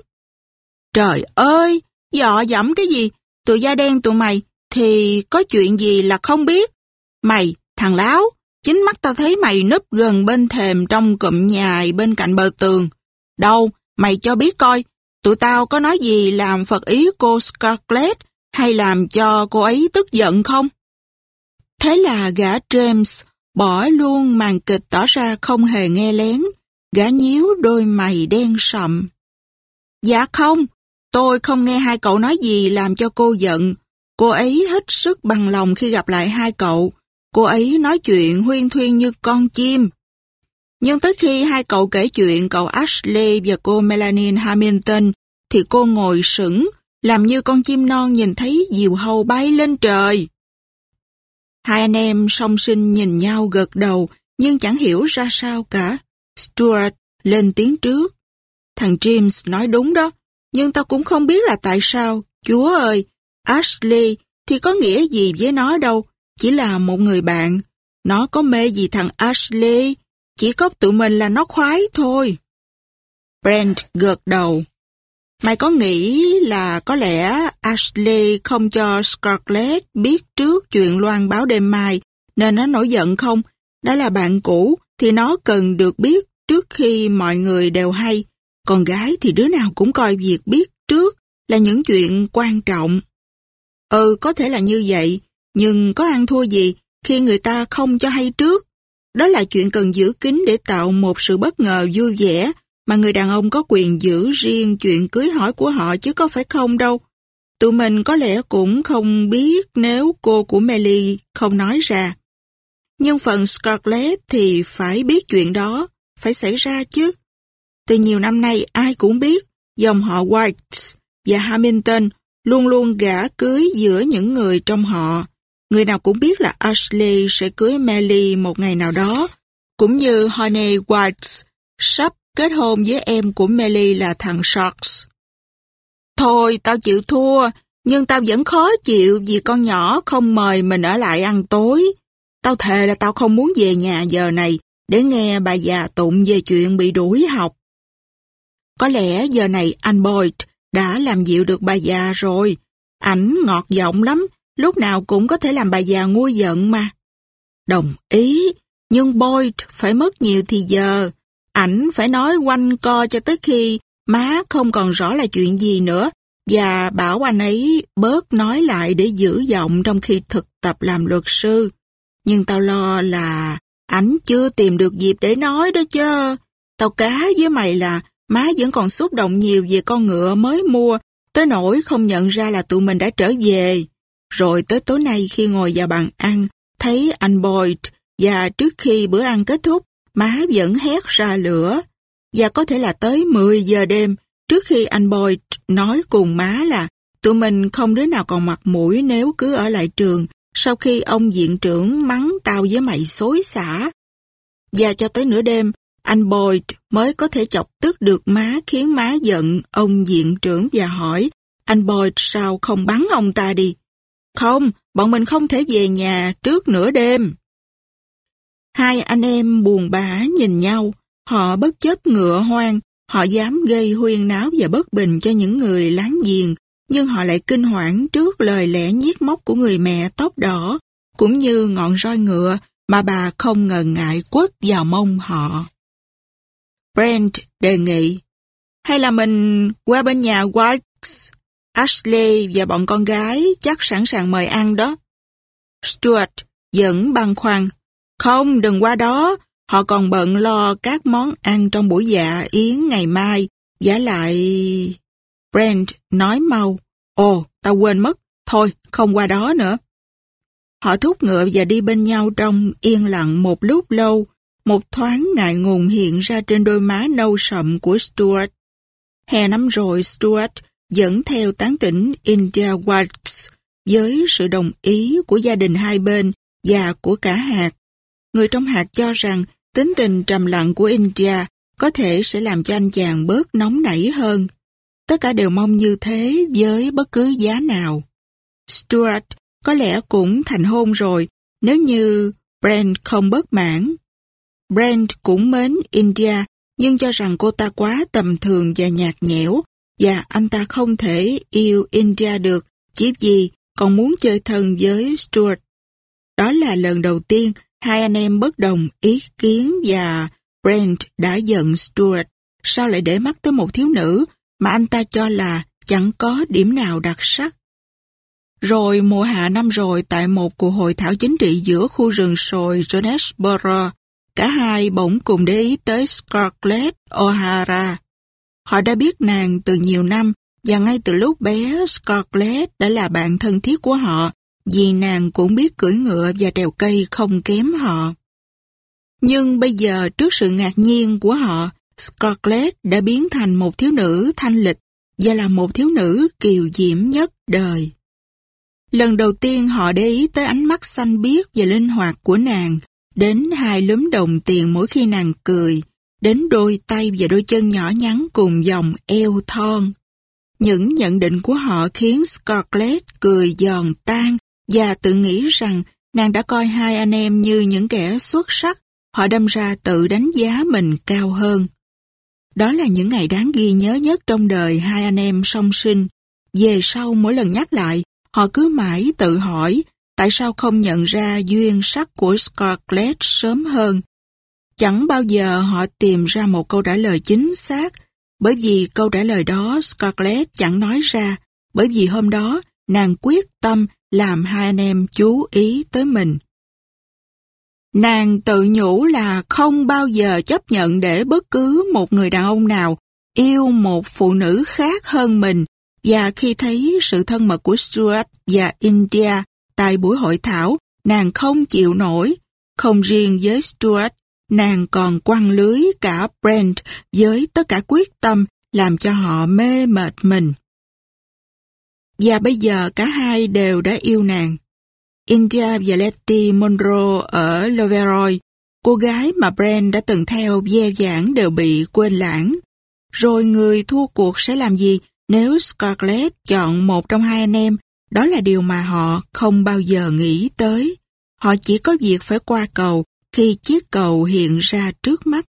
Trời ơi, dọ dẫm cái gì? Tụi da đen tụi mày thì có chuyện gì là không biết. Mày, thằng láo, chính mắt tao thấy mày núp gần bên thềm trong cụm nhà bên cạnh bờ tường. Đâu, mày cho biết coi, tụi tao có nói gì làm phật ý cô Scarlett hay làm cho cô ấy tức giận không? Thế là gã James bỏ luôn màn kịch tỏ ra không hề nghe lén, gã nhíu đôi mày đen sầm, Dạ không, tôi không nghe hai cậu nói gì làm cho cô giận. Cô ấy hết sức bằng lòng khi gặp lại hai cậu. Cô ấy nói chuyện huyên thuyên như con chim. Nhưng tới khi hai cậu kể chuyện cậu Ashley và cô Melanie Hamilton thì cô ngồi sững, làm như con chim non nhìn thấy diều hâu bay lên trời. Hai anh em song sinh nhìn nhau gật đầu nhưng chẳng hiểu ra sao cả. Stuart lên tiếng trước. Thằng James nói đúng đó, nhưng tao cũng không biết là tại sao. Chúa ơi, Ashley thì có nghĩa gì với nó đâu, chỉ là một người bạn. Nó có mê gì thằng Ashley, chỉ có tụi mình là nó khoái thôi. Brent gật đầu. Mày có nghĩ là có lẽ Ashley không cho Scarlett biết trước chuyện loan báo đêm mai nên nó nổi giận không? Đã là bạn cũ thì nó cần được biết trước khi mọi người đều hay. Con gái thì đứa nào cũng coi việc biết trước là những chuyện quan trọng. Ừ, có thể là như vậy, nhưng có ăn thua gì khi người ta không cho hay trước. Đó là chuyện cần giữ kín để tạo một sự bất ngờ vui vẻ mà người đàn ông có quyền giữ riêng chuyện cưới hỏi của họ chứ có phải không đâu. Tụi mình có lẽ cũng không biết nếu cô của Melly không nói ra. Nhưng phần Scarlett thì phải biết chuyện đó, phải xảy ra chứ. Từ nhiều năm nay ai cũng biết dòng họ White và Hamilton luôn luôn gả cưới giữa những người trong họ. Người nào cũng biết là Ashley sẽ cưới Melly một ngày nào đó, cũng như Honey White sắp kết hôn với em của Melly là thằng Sharks. Thôi, tao chịu thua, nhưng tao vẫn khó chịu vì con nhỏ không mời mình ở lại ăn tối. Tao thề là tao không muốn về nhà giờ này để nghe bà già tụng về chuyện bị đuổi học. Có lẽ giờ này anh Boyd đã làm dịu được bà già rồi. Ảnh ngọt giọng lắm, lúc nào cũng có thể làm bà già nguôi giận mà. Đồng ý, nhưng Boyd phải mất nhiều thì giờ. Ảnh phải nói quanh co cho tới khi má không còn rõ là chuyện gì nữa và bảo anh ấy bớt nói lại để giữ giọng trong khi thực tập làm luật sư. Nhưng tao lo là ảnh chưa tìm được dịp để nói đó chứ. Tao cá với mày là má vẫn còn xúc động nhiều về con ngựa mới mua, tới nỗi không nhận ra là tụi mình đã trở về. Rồi tới tối nay khi ngồi vào bàn ăn, thấy anh Boyd và trước khi bữa ăn kết thúc, má vẫn hét ra lửa. Và có thể là tới 10 giờ đêm, trước khi anh Boyd nói cùng má là tụi mình không đứa nào còn mặt mũi nếu cứ ở lại trường sau khi ông diện trưởng mắng tao với mày xối xả. Và cho tới nửa đêm, anh Boyd mới có thể chọc tức được má khiến má giận ông diện trưởng và hỏi anh Boyd sao không bắn ông ta đi. Không, bọn mình không thể về nhà trước nửa đêm. Hai anh em buồn bã nhìn nhau, họ bất chấp ngựa hoang, họ dám gây huyên náo và bất bình cho những người láng giềng, nhưng họ lại kinh hoảng trước lời lẽ nhiếc móc của người mẹ tóc đỏ, cũng như ngọn roi ngựa mà bà không ngần ngại quất vào mông họ. Brent đề nghị, hay là mình qua bên nhà Wilkes, Ashley và bọn con gái chắc sẵn sàng mời ăn đó. Stuart vẫn băn khoăn, không đừng qua đó, họ còn bận lo các món ăn trong buổi dạ yến ngày mai, giả lại... Brent nói mau, ồ, tao quên mất, thôi, không qua đó nữa. Họ thúc ngựa và đi bên nhau trong yên lặng một lúc lâu, một thoáng ngại ngùng hiện ra trên đôi má nâu sậm của Stuart. Hè năm rồi Stuart dẫn theo tán tỉnh India Watts với sự đồng ý của gia đình hai bên và của cả hạt. Người trong hạt cho rằng tính tình trầm lặng của India có thể sẽ làm cho anh chàng bớt nóng nảy hơn. Tất cả đều mong như thế với bất cứ giá nào. Stuart có lẽ cũng thành hôn rồi, nếu như Brent không bất mãn. Brent cũng mến India, nhưng cho rằng cô ta quá tầm thường và nhạt nhẽo, và anh ta không thể yêu India được, chỉ vì còn muốn chơi thân với Stuart. Đó là lần đầu tiên hai anh em bất đồng ý kiến và Brent đã giận Stuart. Sao lại để mắt tới một thiếu nữ mà anh ta cho là chẳng có điểm nào đặc sắc? Rồi mùa hạ năm rồi tại một cuộc hội thảo chính trị giữa khu rừng sồi Jonesboro, cả hai bỗng cùng để ý tới Scarlett O'Hara. Họ đã biết nàng từ nhiều năm và ngay từ lúc bé Scarlett đã là bạn thân thiết của họ vì nàng cũng biết cưỡi ngựa và trèo cây không kém họ. Nhưng bây giờ trước sự ngạc nhiên của họ, Scarlett đã biến thành một thiếu nữ thanh lịch và là một thiếu nữ kiều diễm nhất đời. Lần đầu tiên họ để ý tới ánh mắt xanh biếc và linh hoạt của nàng, đến hai lúm đồng tiền mỗi khi nàng cười, đến đôi tay và đôi chân nhỏ nhắn cùng dòng eo thon. Những nhận định của họ khiến Scarlett cười giòn tan và tự nghĩ rằng nàng đã coi hai anh em như những kẻ xuất sắc, họ đâm ra tự đánh giá mình cao hơn. Đó là những ngày đáng ghi nhớ nhất trong đời hai anh em song sinh. Về sau mỗi lần nhắc lại, họ cứ mãi tự hỏi tại sao không nhận ra duyên sắc của Scarlett sớm hơn. Chẳng bao giờ họ tìm ra một câu trả lời chính xác, Bởi vì câu trả lời đó Scarlett chẳng nói ra, bởi vì hôm đó nàng quyết tâm làm hai anh em chú ý tới mình. Nàng tự nhủ là không bao giờ chấp nhận để bất cứ một người đàn ông nào yêu một phụ nữ khác hơn mình và khi thấy sự thân mật của Stuart và India tại buổi hội thảo, nàng không chịu nổi. Không riêng với Stuart, nàng còn quăng lưới cả Brent với tất cả quyết tâm làm cho họ mê mệt mình. Và bây giờ cả hai đều đã yêu nàng. India Violetti Monroe ở Loveroy, cô gái mà Brent đã từng theo dè giảng đều bị quên lãng. Rồi người thua cuộc sẽ làm gì nếu Scarlett chọn một trong hai anh em? Đó là điều mà họ không bao giờ nghĩ tới. Họ chỉ có việc phải qua cầu khi chiếc cầu hiện ra trước mắt.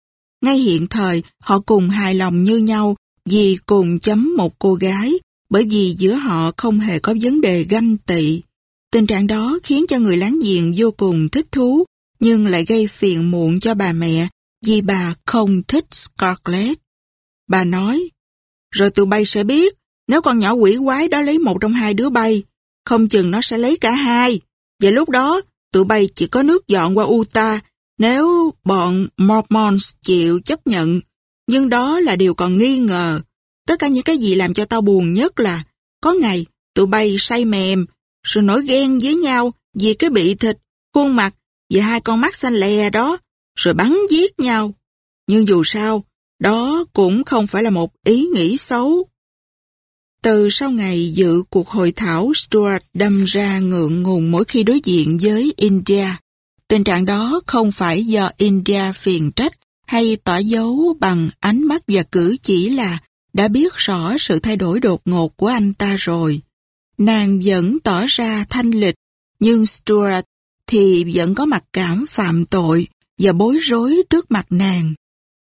Ngay hiện thời, họ cùng hài lòng như nhau vì cùng chấm một cô gái, bởi vì giữa họ không hề có vấn đề ganh tị. Tình trạng đó khiến cho người láng giềng vô cùng thích thú, nhưng lại gây phiền muộn cho bà mẹ vì bà không thích Scarlett. Bà nói, rồi tụi bay sẽ biết, nếu con nhỏ quỷ quái đó lấy một trong hai đứa bay, không chừng nó sẽ lấy cả hai. Và lúc đó, tụi bay chỉ có nước dọn qua Utah nếu bọn Mormons chịu chấp nhận. Nhưng đó là điều còn nghi ngờ. Tất cả những cái gì làm cho tao buồn nhất là có ngày tụi bay say mềm rồi nổi ghen với nhau vì cái bị thịt, khuôn mặt và hai con mắt xanh lè đó rồi bắn giết nhau. Nhưng dù sao, đó cũng không phải là một ý nghĩ xấu. Từ sau ngày dự cuộc hội thảo, Stuart đâm ra ngượng ngùng mỗi khi đối diện với India. Tình trạng đó không phải do India phiền trách hay tỏ dấu bằng ánh mắt và cử chỉ là đã biết rõ sự thay đổi đột ngột của anh ta rồi. Nàng vẫn tỏ ra thanh lịch, nhưng Stuart thì vẫn có mặt cảm phạm tội và bối rối trước mặt nàng.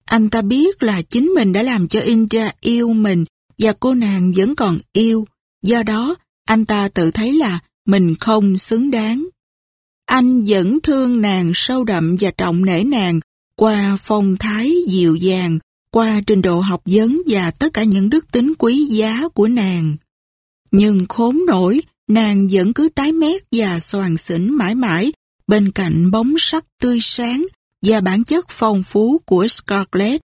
Anh ta biết là chính mình đã làm cho India yêu mình và cô nàng vẫn còn yêu. Do đó, anh ta tự thấy là mình không xứng đáng. Anh vẫn thương nàng sâu đậm và trọng nể nàng qua phong thái dịu dàng, qua trình độ học vấn và tất cả những đức tính quý giá của nàng. Nhưng khốn nổi, nàng vẫn cứ tái mét và soàn xỉn mãi mãi bên cạnh bóng sắc tươi sáng và bản chất phong phú của Scarlett.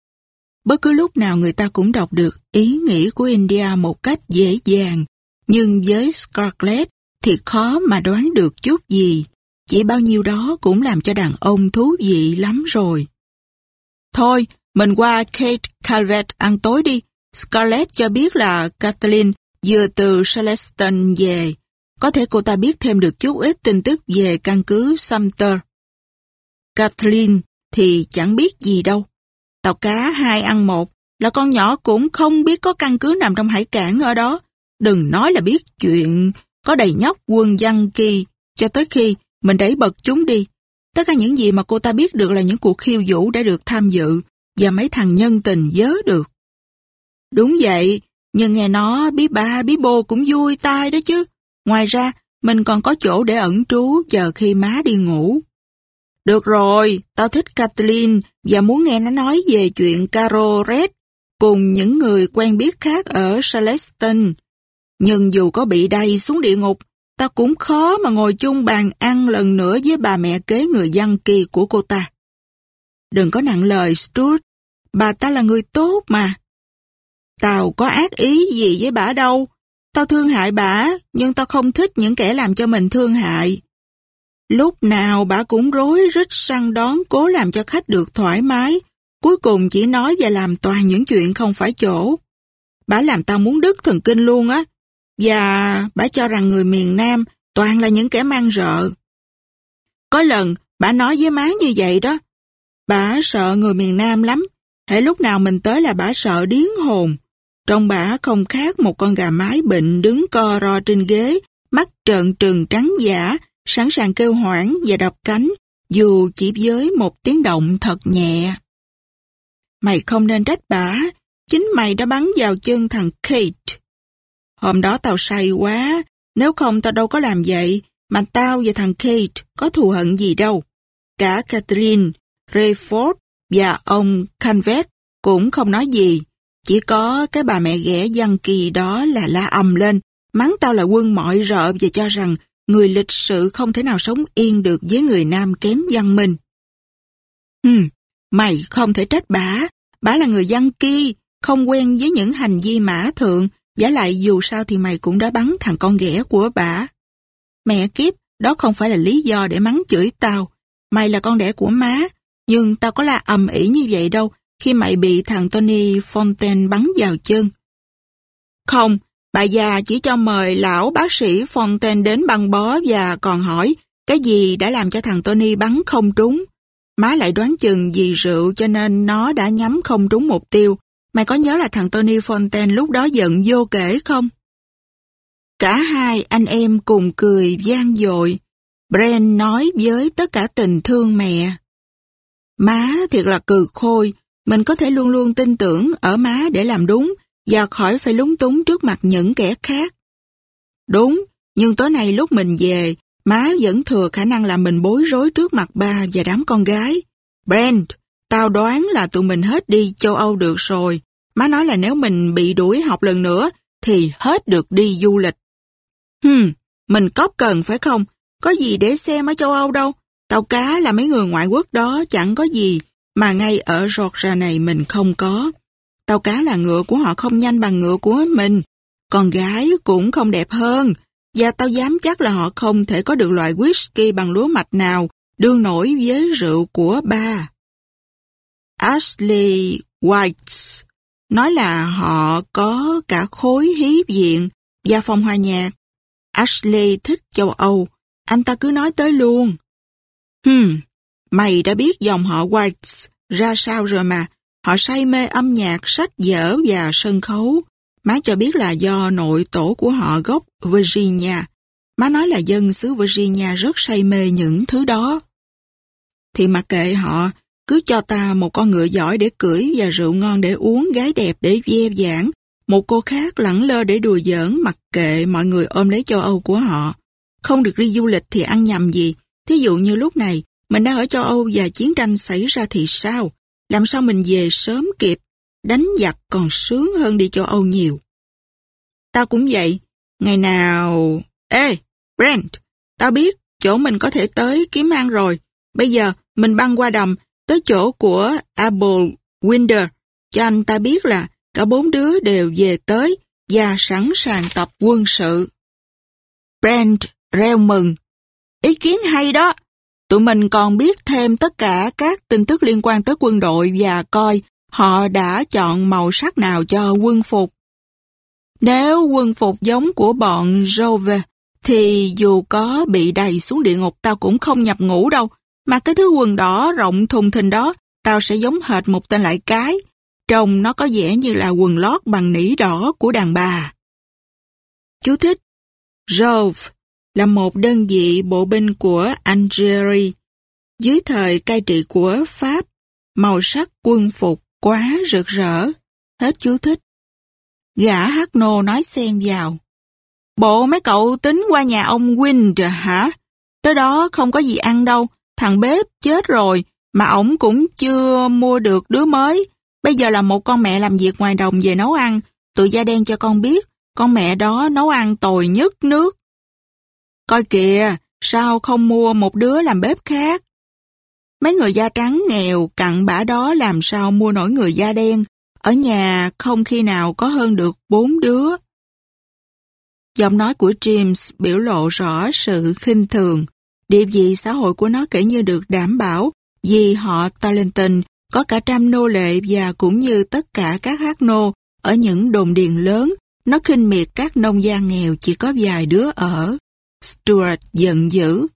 Bất cứ lúc nào người ta cũng đọc được ý nghĩ của India một cách dễ dàng, nhưng với Scarlett thì khó mà đoán được chút gì. Chỉ bao nhiêu đó cũng làm cho đàn ông thú vị lắm rồi. Thôi, mình qua Kate Calvert ăn tối đi. Scarlett cho biết là Kathleen vừa từ Charleston về. Có thể cô ta biết thêm được chút ít tin tức về căn cứ Sumter. Kathleen thì chẳng biết gì đâu. Tàu cá hai ăn một là con nhỏ cũng không biết có căn cứ nằm trong hải cảng ở đó. Đừng nói là biết chuyện có đầy nhóc quân văn kỳ cho tới khi mình đẩy bật chúng đi. Tất cả những gì mà cô ta biết được là những cuộc khiêu vũ đã được tham dự và mấy thằng nhân tình dớ được. Đúng vậy, nhưng nghe nó bí ba bí bô cũng vui tai đó chứ. Ngoài ra, mình còn có chỗ để ẩn trú chờ khi má đi ngủ. Được rồi, tao thích Kathleen và muốn nghe nó nói về chuyện Caro Red cùng những người quen biết khác ở Charleston. Nhưng dù có bị đầy xuống địa ngục, ta cũng khó mà ngồi chung bàn ăn lần nữa với bà mẹ kế người dân kỳ của cô ta. Đừng có nặng lời Stuart, bà ta là người tốt mà. Tao có ác ý gì với bà đâu. Tao thương hại bà, nhưng tao không thích những kẻ làm cho mình thương hại. Lúc nào bà cũng rối rít săn đón cố làm cho khách được thoải mái, cuối cùng chỉ nói và làm toàn những chuyện không phải chỗ. Bà làm tao muốn đứt thần kinh luôn á, và bà cho rằng người miền Nam toàn là những kẻ mang rợ. Có lần, bà nói với má như vậy đó. Bà sợ người miền Nam lắm, hễ lúc nào mình tới là bà sợ điến hồn. Trong bà không khác một con gà mái bệnh đứng co ro trên ghế, mắt trợn trừng trắng giả, sẵn sàng kêu hoảng và đập cánh, dù chỉ với một tiếng động thật nhẹ. Mày không nên trách bà, chính mày đã bắn vào chân thằng Kate. Hôm đó tao say quá, nếu không tao đâu có làm vậy, mà tao và thằng Kate có thù hận gì đâu. Cả Catherine, Rayford và ông Canvet cũng không nói gì, chỉ có cái bà mẹ ghẻ dân kỳ đó là la ầm lên, mắng tao là quân mọi rợ và cho rằng người lịch sự không thể nào sống yên được với người nam kém văn minh. Hừm, mày không thể trách bả, bả là người dân kỳ, không quen với những hành vi mã thượng, giả lại dù sao thì mày cũng đã bắn thằng con ghẻ của bả. Mẹ kiếp, đó không phải là lý do để mắng chửi tao. Mày là con đẻ của má, nhưng tao có là ầm ĩ như vậy đâu khi mày bị thằng Tony Fontaine bắn vào chân. Không, bà già chỉ cho mời lão bác sĩ Fontaine đến băng bó và còn hỏi cái gì đã làm cho thằng Tony bắn không trúng. Má lại đoán chừng vì rượu cho nên nó đã nhắm không trúng mục tiêu. Mày có nhớ là thằng Tony Fontaine lúc đó giận vô kể không? Cả hai anh em cùng cười gian dội. Bren nói với tất cả tình thương mẹ. Má thiệt là cực khôi, mình có thể luôn luôn tin tưởng ở má để làm đúng và khỏi phải lúng túng trước mặt những kẻ khác. Đúng, nhưng tối nay lúc mình về, má vẫn thừa khả năng làm mình bối rối trước mặt ba và đám con gái. Brent, tao đoán là tụi mình hết đi châu Âu được rồi. Má nói là nếu mình bị đuổi học lần nữa, thì hết được đi du lịch. Hừm, mình cóp cần phải không? Có gì để xem ở châu Âu đâu. Tàu cá là mấy người ngoại quốc đó chẳng có gì mà ngay ở Georgia này mình không có. Tàu cá là ngựa của họ không nhanh bằng ngựa của mình. Con gái cũng không đẹp hơn. Và tao dám chắc là họ không thể có được loại whisky bằng lúa mạch nào đương nổi với rượu của ba. Ashley White nói là họ có cả khối hí viện và phòng hòa nhạc. Ashley thích châu Âu, anh ta cứ nói tới luôn. Hmm, mày đã biết dòng họ Whites ra sao rồi mà. Họ say mê âm nhạc, sách vở và sân khấu. Má cho biết là do nội tổ của họ gốc Virginia. Má nói là dân xứ Virginia rất say mê những thứ đó. Thì mặc kệ họ, cứ cho ta một con ngựa giỏi để cưỡi và rượu ngon để uống, gái đẹp để ve giảng, một cô khác lẳng lơ để đùa giỡn mặc kệ mọi người ôm lấy châu Âu của họ. Không được đi du lịch thì ăn nhầm gì. Thí dụ như lúc này, mình đang ở châu Âu và chiến tranh xảy ra thì sao? Làm sao mình về sớm kịp? Đánh giặc còn sướng hơn đi châu Âu nhiều. Tao cũng vậy. Ngày nào... Ê, Brent, tao biết chỗ mình có thể tới kiếm ăn rồi. Bây giờ mình băng qua đầm tới chỗ của Apple Winder cho anh ta biết là cả bốn đứa đều về tới và sẵn sàng tập quân sự. Brent reo mừng. Ý kiến hay đó. Tụi mình còn biết thêm tất cả các tin tức liên quan tới quân đội và coi họ đã chọn màu sắc nào cho quân phục. Nếu quân phục giống của bọn Jove, thì dù có bị đầy xuống địa ngục, tao cũng không nhập ngũ đâu. Mà cái thứ quần đỏ rộng thùng thình đó, tao sẽ giống hệt một tên lại cái. Trông nó có vẻ như là quần lót bằng nỉ đỏ của đàn bà. Chú thích, Jove là một đơn vị bộ binh của Algeria. Dưới thời cai trị của Pháp, màu sắc quân phục quá rực rỡ. Hết chú thích. Gã hát nô nói xen vào. Bộ mấy cậu tính qua nhà ông Wind hả? Tới đó không có gì ăn đâu. Thằng bếp chết rồi, mà ổng cũng chưa mua được đứa mới. Bây giờ là một con mẹ làm việc ngoài đồng về nấu ăn. Tụi da đen cho con biết, con mẹ đó nấu ăn tồi nhất nước. Coi kìa, sao không mua một đứa làm bếp khác? Mấy người da trắng nghèo cặn bã đó làm sao mua nổi người da đen. Ở nhà không khi nào có hơn được bốn đứa. Giọng nói của James biểu lộ rõ sự khinh thường. Địa vị xã hội của nó kể như được đảm bảo vì họ Tarleton có cả trăm nô lệ và cũng như tất cả các hát nô ở những đồn điền lớn, nó khinh miệt các nông gia nghèo chỉ có vài đứa ở. Stuart giận dữ.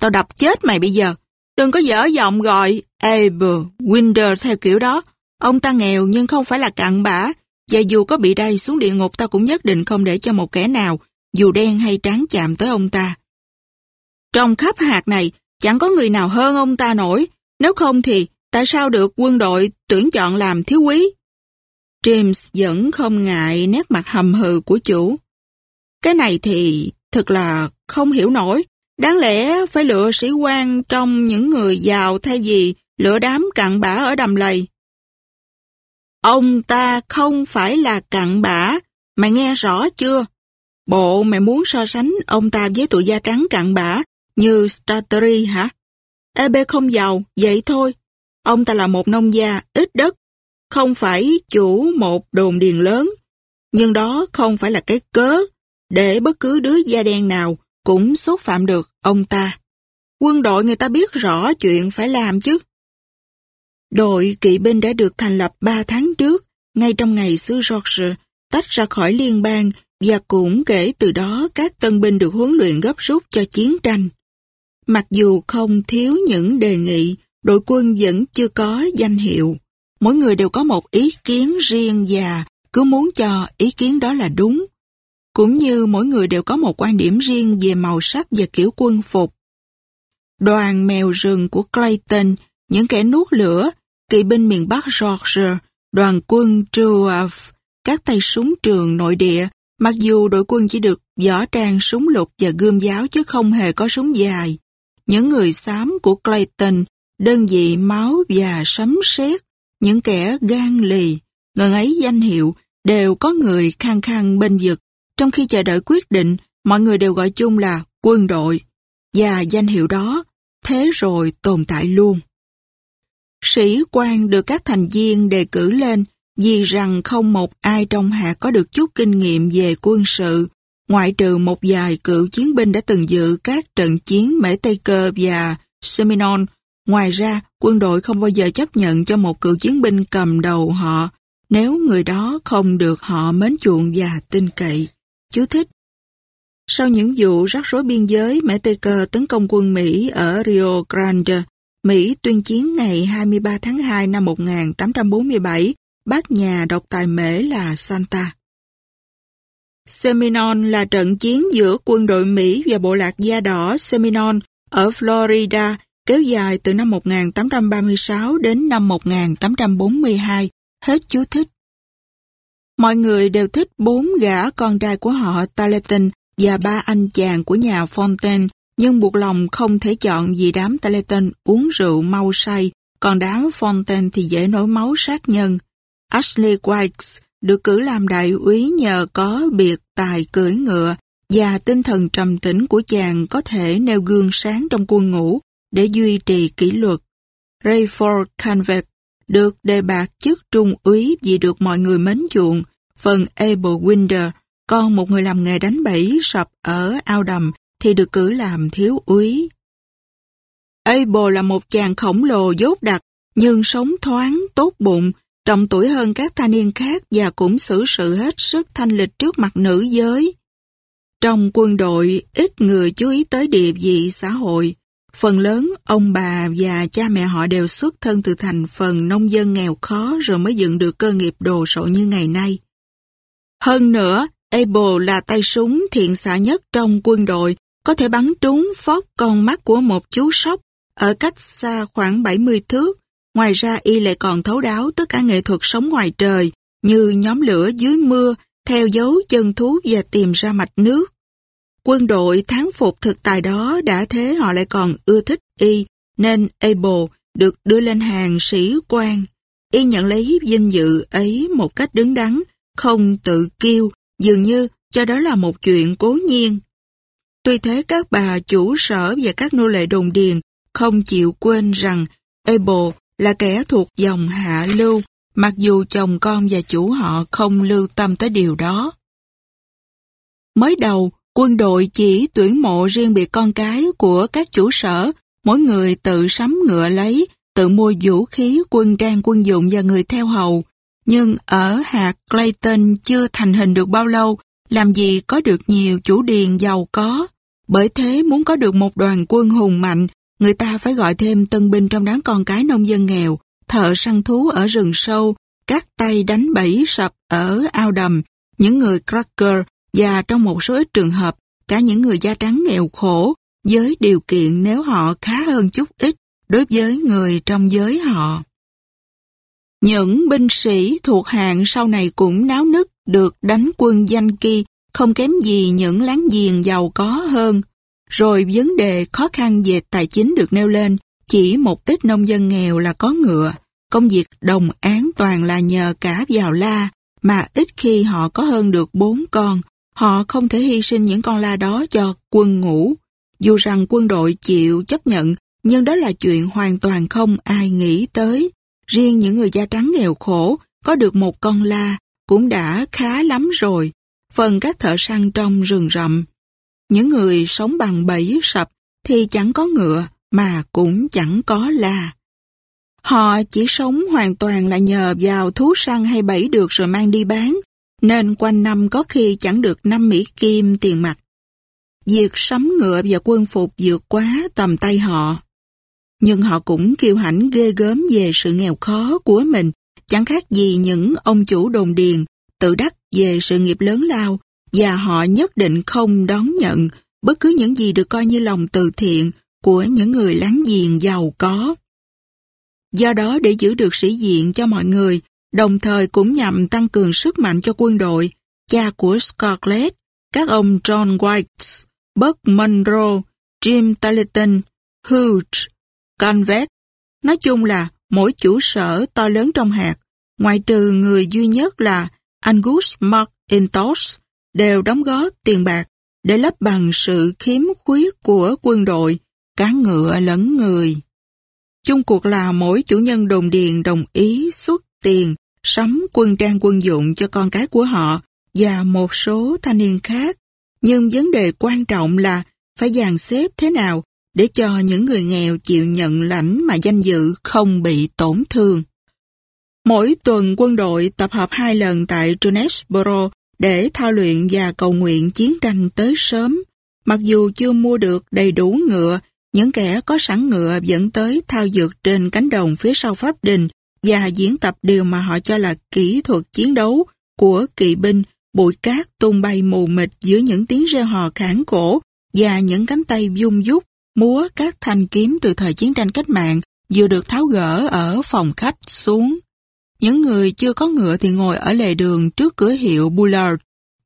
Tao đập chết mày bây giờ. Đừng có dở giọng gọi Abe Winder theo kiểu đó. Ông ta nghèo nhưng không phải là cặn bã. Và dù có bị đầy xuống địa ngục tao cũng nhất định không để cho một kẻ nào, dù đen hay trắng chạm tới ông ta. Trong khắp hạt này, chẳng có người nào hơn ông ta nổi. Nếu không thì, tại sao được quân đội tuyển chọn làm thiếu quý? James vẫn không ngại nét mặt hầm hừ của chủ. Cái này thì thật là không hiểu nổi. Đáng lẽ phải lựa sĩ quan trong những người giàu thay vì lựa đám cặn bã ở đầm lầy. Ông ta không phải là cặn bã, mày nghe rõ chưa? Bộ mày muốn so sánh ông ta với tụi da trắng cặn bã như Strattery hả? EB không giàu, vậy thôi. Ông ta là một nông gia ít đất, không phải chủ một đồn điền lớn. Nhưng đó không phải là cái cớ để bất cứ đứa da đen nào cũng xúc phạm được ông ta. Quân đội người ta biết rõ chuyện phải làm chứ. Đội kỵ binh đã được thành lập 3 tháng trước, ngay trong ngày xứ George tách ra khỏi liên bang và cũng kể từ đó các tân binh được huấn luyện gấp rút cho chiến tranh. Mặc dù không thiếu những đề nghị, đội quân vẫn chưa có danh hiệu. Mỗi người đều có một ý kiến riêng và cứ muốn cho ý kiến đó là đúng. Cũng như mỗi người đều có một quan điểm riêng về màu sắc và kiểu quân phục. Đoàn mèo rừng của Clayton, những kẻ nuốt lửa, kỵ binh miền Bắc Georgia, đoàn quân Truaf, các tay súng trường nội địa, mặc dù đội quân chỉ được võ trang súng lục và gươm giáo chứ không hề có súng dài. Những người xám của Clayton, đơn vị máu và sấm sét, những kẻ gan lì, ngần ấy danh hiệu đều có người khăng khăng bên vực. Trong khi chờ đợi quyết định, mọi người đều gọi chung là quân đội. Và danh hiệu đó, thế rồi tồn tại luôn. Sĩ quan được các thành viên đề cử lên vì rằng không một ai trong hạ có được chút kinh nghiệm về quân sự, ngoại trừ một vài cựu chiến binh đã từng dự các trận chiến Mễ Tây Cơ và Seminole. Ngoài ra, quân đội không bao giờ chấp nhận cho một cựu chiến binh cầm đầu họ nếu người đó không được họ mến chuộng và tin cậy. Chú thích Sau những vụ rắc rối biên giới, Mễ Tây Cơ tấn công quân Mỹ ở Rio Grande, Mỹ tuyên chiến ngày 23 tháng 2 năm 1847, bác nhà độc tài Mễ là Santa. Seminon là trận chiến giữa quân đội Mỹ và bộ lạc da đỏ Seminon ở Florida kéo dài từ năm 1836 đến năm 1842. Hết chú thích. Mọi người đều thích bốn gã con trai của họ Tarleton và ba anh chàng của nhà Fontaine, nhưng buộc lòng không thể chọn vì đám Tarleton uống rượu mau say, còn đám Fontaine thì dễ nổi máu sát nhân. Ashley Wikes được cử làm đại úy nhờ có biệt tài cưỡi ngựa và tinh thần trầm tĩnh của chàng có thể nêu gương sáng trong quân ngũ để duy trì kỷ luật. Rayford Canvet được đề bạt chức trung úy vì được mọi người mến chuộng. Phần Abel Winder, con một người làm nghề đánh bẫy sập ở ao đầm thì được cử làm thiếu úy. Abel là một chàng khổng lồ dốt đặc nhưng sống thoáng, tốt bụng, trọng tuổi hơn các thanh niên khác và cũng xử sự hết sức thanh lịch trước mặt nữ giới. Trong quân đội, ít người chú ý tới địa vị xã hội. Phần lớn, ông bà và cha mẹ họ đều xuất thân từ thành phần nông dân nghèo khó rồi mới dựng được cơ nghiệp đồ sộ như ngày nay. Hơn nữa, Abel là tay súng thiện xạ nhất trong quân đội, có thể bắn trúng phóc con mắt của một chú sóc ở cách xa khoảng 70 thước. Ngoài ra y lại còn thấu đáo tất cả nghệ thuật sống ngoài trời như nhóm lửa dưới mưa, theo dấu chân thú và tìm ra mạch nước. Quân đội thắng phục thực tài đó đã thế họ lại còn ưa thích y, nên Abel được đưa lên hàng sĩ quan. Y nhận lấy vinh dự ấy một cách đứng đắn, không tự kiêu, dường như cho đó là một chuyện cố nhiên. Tuy thế các bà chủ sở và các nô lệ đồn điền không chịu quên rằng Abel là kẻ thuộc dòng hạ lưu, mặc dù chồng con và chủ họ không lưu tâm tới điều đó. Mới đầu, quân đội chỉ tuyển mộ riêng biệt con cái của các chủ sở, mỗi người tự sắm ngựa lấy, tự mua vũ khí, quân trang quân dụng và người theo hầu. Nhưng ở hạt Clayton chưa thành hình được bao lâu, làm gì có được nhiều chủ điền giàu có. Bởi thế muốn có được một đoàn quân hùng mạnh người ta phải gọi thêm tân binh trong đám con cái nông dân nghèo, thợ săn thú ở rừng sâu, các tay đánh bẫy sập ở ao đầm, những người cracker và trong một số ít trường hợp, cả những người da trắng nghèo khổ, với điều kiện nếu họ khá hơn chút ít đối với người trong giới họ. Những binh sĩ thuộc hạng sau này cũng náo nức được đánh quân danh kỳ không kém gì những láng giềng giàu có hơn. Rồi vấn đề khó khăn về tài chính được nêu lên, chỉ một ít nông dân nghèo là có ngựa. công việc đồng án toàn là nhờ cả vào la, mà ít khi họ có hơn được bốn con. Họ không thể hy sinh những con la đó cho quân ngũ. Dù rằng quân đội chịu chấp nhận, nhưng đó là chuyện hoàn toàn không ai nghĩ tới. Riêng những người da trắng nghèo khổ có được một con la cũng đã khá lắm rồi. Phần các thợ săn trong rừng rậm. Những người sống bằng bẫy sập thì chẳng có ngựa mà cũng chẳng có la. Họ chỉ sống hoàn toàn là nhờ vào thú săn hay bẫy được rồi mang đi bán, nên quanh năm có khi chẳng được 5 Mỹ Kim tiền mặt. Việc sắm ngựa và quân phục vượt quá tầm tay họ. Nhưng họ cũng kiêu hãnh ghê gớm về sự nghèo khó của mình, chẳng khác gì những ông chủ đồn điền, tự đắc về sự nghiệp lớn lao, và họ nhất định không đón nhận bất cứ những gì được coi như lòng từ thiện của những người láng giềng giàu có. Do đó để giữ được sĩ diện cho mọi người, đồng thời cũng nhằm tăng cường sức mạnh cho quân đội, cha của Scarlett, các ông John White, Buck Monroe, Jim Tarleton, Hughes, Convet. Nói chung là mỗi chủ sở to lớn trong hạt, ngoại trừ người duy nhất là Angus McIntosh, đều đóng góp tiền bạc để lấp bằng sự khiếm khuyết của quân đội, cá ngựa lẫn người. Chung cuộc là mỗi chủ nhân đồn điền đồng ý xuất tiền sắm quân trang quân dụng cho con cái của họ và một số thanh niên khác. Nhưng vấn đề quan trọng là phải dàn xếp thế nào để cho những người nghèo chịu nhận lãnh mà danh dự không bị tổn thương. Mỗi tuần quân đội tập hợp hai lần tại Jonesboro để thao luyện và cầu nguyện chiến tranh tới sớm. Mặc dù chưa mua được đầy đủ ngựa, những kẻ có sẵn ngựa dẫn tới thao dược trên cánh đồng phía sau pháp đình và diễn tập điều mà họ cho là kỹ thuật chiến đấu của kỵ binh, bụi cát tung bay mù mịt giữa những tiếng reo hò khản cổ và những cánh tay dung dút múa các thanh kiếm từ thời chiến tranh cách mạng vừa được tháo gỡ ở phòng khách xuống. Những người chưa có ngựa thì ngồi ở lề đường trước cửa hiệu Bullard,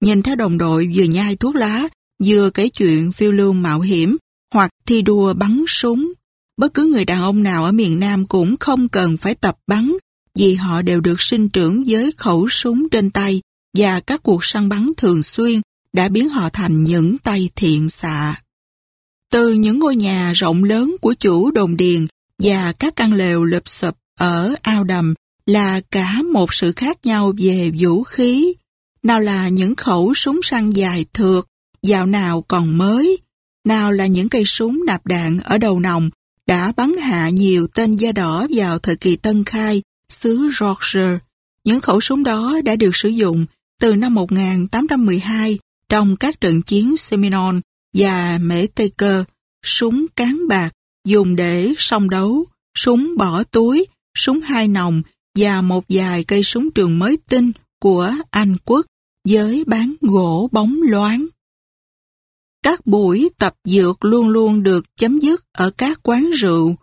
nhìn theo đồng đội vừa nhai thuốc lá, vừa kể chuyện phiêu lưu mạo hiểm, hoặc thi đua bắn súng. Bất cứ người đàn ông nào ở miền Nam cũng không cần phải tập bắn, vì họ đều được sinh trưởng với khẩu súng trên tay và các cuộc săn bắn thường xuyên đã biến họ thành những tay thiện xạ. Từ những ngôi nhà rộng lớn của chủ đồn điền và các căn lều lụp sụp ở ao đầm là cả một sự khác nhau về vũ khí. Nào là những khẩu súng săn dài thượt, dạo nào còn mới, nào là những cây súng nạp đạn ở đầu nòng đã bắn hạ nhiều tên da đỏ vào thời kỳ Tân Khai, xứ Yorkshire. Những khẩu súng đó đã được sử dụng từ năm 1812 trong các trận chiến Seminole và Mễ Tây Cơ, súng cán bạc dùng để song đấu, súng bỏ túi, súng hai nòng và một vài cây súng trường mới tinh của Anh quốc với bán gỗ bóng loáng. Các buổi tập dược luôn luôn được chấm dứt ở các quán rượu,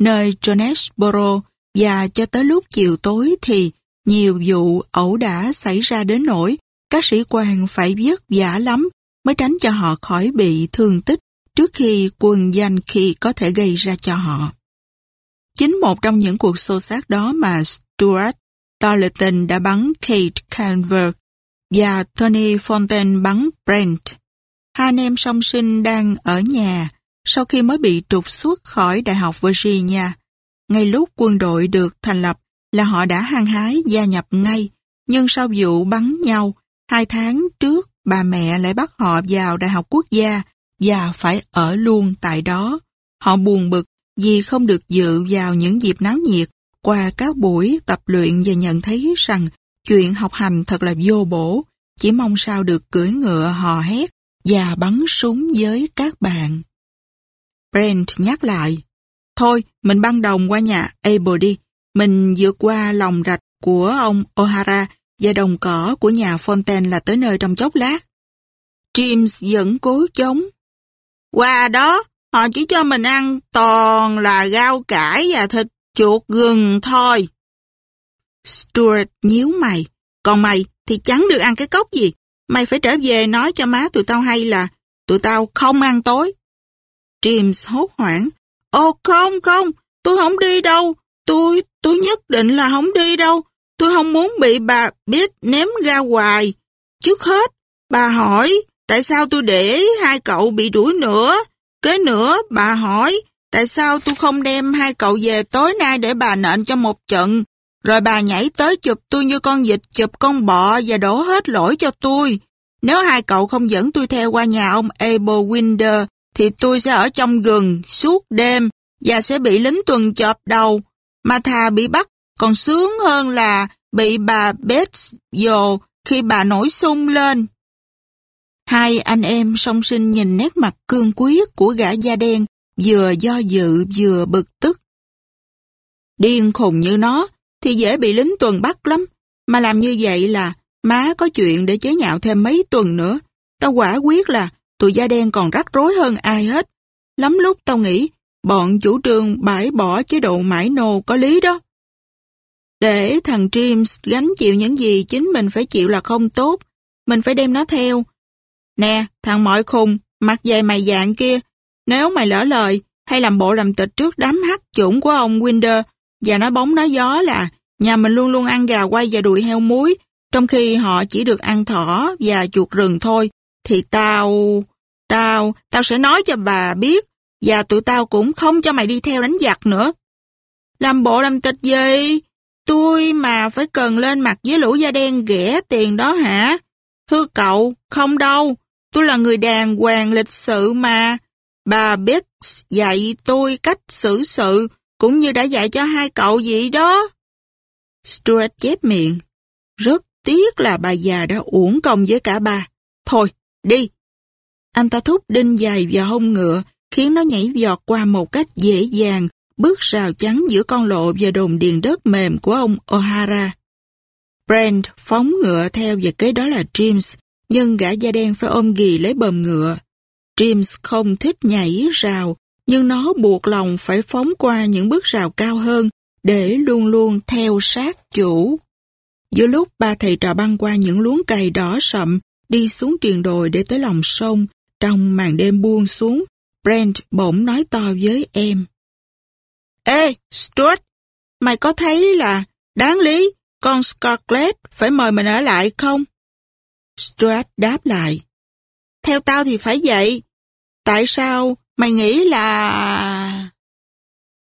nơi Jonesboro và cho tới lúc chiều tối thì nhiều vụ ẩu đả xảy ra đến nỗi các sĩ quan phải vất vả lắm mới tránh cho họ khỏi bị thương tích trước khi quân danh khi có thể gây ra cho họ. Chính một trong những cuộc xô xát đó mà Stuart Tarleton đã bắn Kate Canver và Tony Fontaine bắn Brent. Hai anh em song sinh đang ở nhà sau khi mới bị trục xuất khỏi Đại học Virginia. Ngay lúc quân đội được thành lập là họ đã hăng hái gia nhập ngay, nhưng sau vụ bắn nhau, hai tháng trước bà mẹ lại bắt họ vào Đại học Quốc gia và phải ở luôn tại đó. Họ buồn bực vì không được dự vào những dịp náo nhiệt qua các buổi tập luyện và nhận thấy rằng chuyện học hành thật là vô bổ, chỉ mong sao được cưỡi ngựa hò hét và bắn súng với các bạn. Brent nhắc lại, thôi mình băng đồng qua nhà Abel đi, mình vượt qua lòng rạch của ông O'Hara và đồng cỏ của nhà Fontaine là tới nơi trong chốc lát. James vẫn cố chống. Qua đó, họ chỉ cho mình ăn toàn là rau cải và thịt chuột gừng thôi. Stuart nhíu mày, còn mày thì chẳng được ăn cái cốc gì. Mày phải trở về nói cho má tụi tao hay là tụi tao không ăn tối. James hốt hoảng. Ồ không không, tôi không đi đâu. Tôi, tôi nhất định là không đi đâu. Tôi không muốn bị bà biết ném ra hoài. Trước hết, bà hỏi tại sao tôi để hai cậu bị đuổi nữa. Kế nữa, bà hỏi tại sao tôi không đem hai cậu về tối nay để bà nện cho một trận. Rồi bà nhảy tới chụp tôi như con vịt chụp con bọ và đổ hết lỗi cho tôi. Nếu hai cậu không dẫn tôi theo qua nhà ông Abel Winder, thì tôi sẽ ở trong gừng suốt đêm và sẽ bị lính tuần chọp đầu. Mà thà bị bắt còn sướng hơn là bị bà Bates dồ khi bà nổi sung lên. Hai anh em song sinh nhìn nét mặt cương quyết của gã da đen, vừa do dự vừa bực tức. Điên khùng như nó thì dễ bị lính tuần bắt lắm, mà làm như vậy là má có chuyện để chế nhạo thêm mấy tuần nữa. Tao quả quyết là tụi da đen còn rắc rối hơn ai hết. Lắm lúc tao nghĩ bọn chủ trương bãi bỏ chế độ mãi nô có lý đó. Để thằng James gánh chịu những gì chính mình phải chịu là không tốt, mình phải đem nó theo. Nè, thằng mọi khùng, mặt dày mày dạng kia, nếu mày lỡ lời hay làm bộ làm tịch trước đám hắc chủng của ông Winder và nói bóng nói gió là nhà mình luôn luôn ăn gà quay và đùi heo muối, trong khi họ chỉ được ăn thỏ và chuột rừng thôi, thì tao, tao, tao sẽ nói cho bà biết và tụi tao cũng không cho mày đi theo đánh giặc nữa. Làm bộ làm tịch gì? Tôi mà phải cần lên mặt với lũ da đen ghẻ tiền đó hả? Thưa cậu, không đâu. Tôi là người đàng hoàng lịch sự mà. Bà biết dạy tôi cách xử sự cũng như đã dạy cho hai cậu vậy đó. Stuart chép miệng. Rất tiếc là bà già đã uổng công với cả bà. Thôi, đi. Anh ta thúc đinh dài vào hông ngựa, khiến nó nhảy giọt qua một cách dễ dàng, bước rào chắn giữa con lộ và đồn điền đất mềm của ông O'Hara. Brand phóng ngựa theo và kế đó là James, nhưng gã da đen phải ôm ghì lấy bờm ngựa. James không thích nhảy rào, nhưng nó buộc lòng phải phóng qua những bước rào cao hơn để luôn luôn theo sát chủ. Giữa lúc ba thầy trò băng qua những luống cày đỏ sậm, đi xuống triền đồi để tới lòng sông, trong màn đêm buông xuống, Brent bỗng nói to với em. Ê, Stuart, mày có thấy là đáng lý con Scarlett phải mời mình ở lại không? Stuart đáp lại. Theo tao thì phải vậy. Tại sao mày nghĩ là...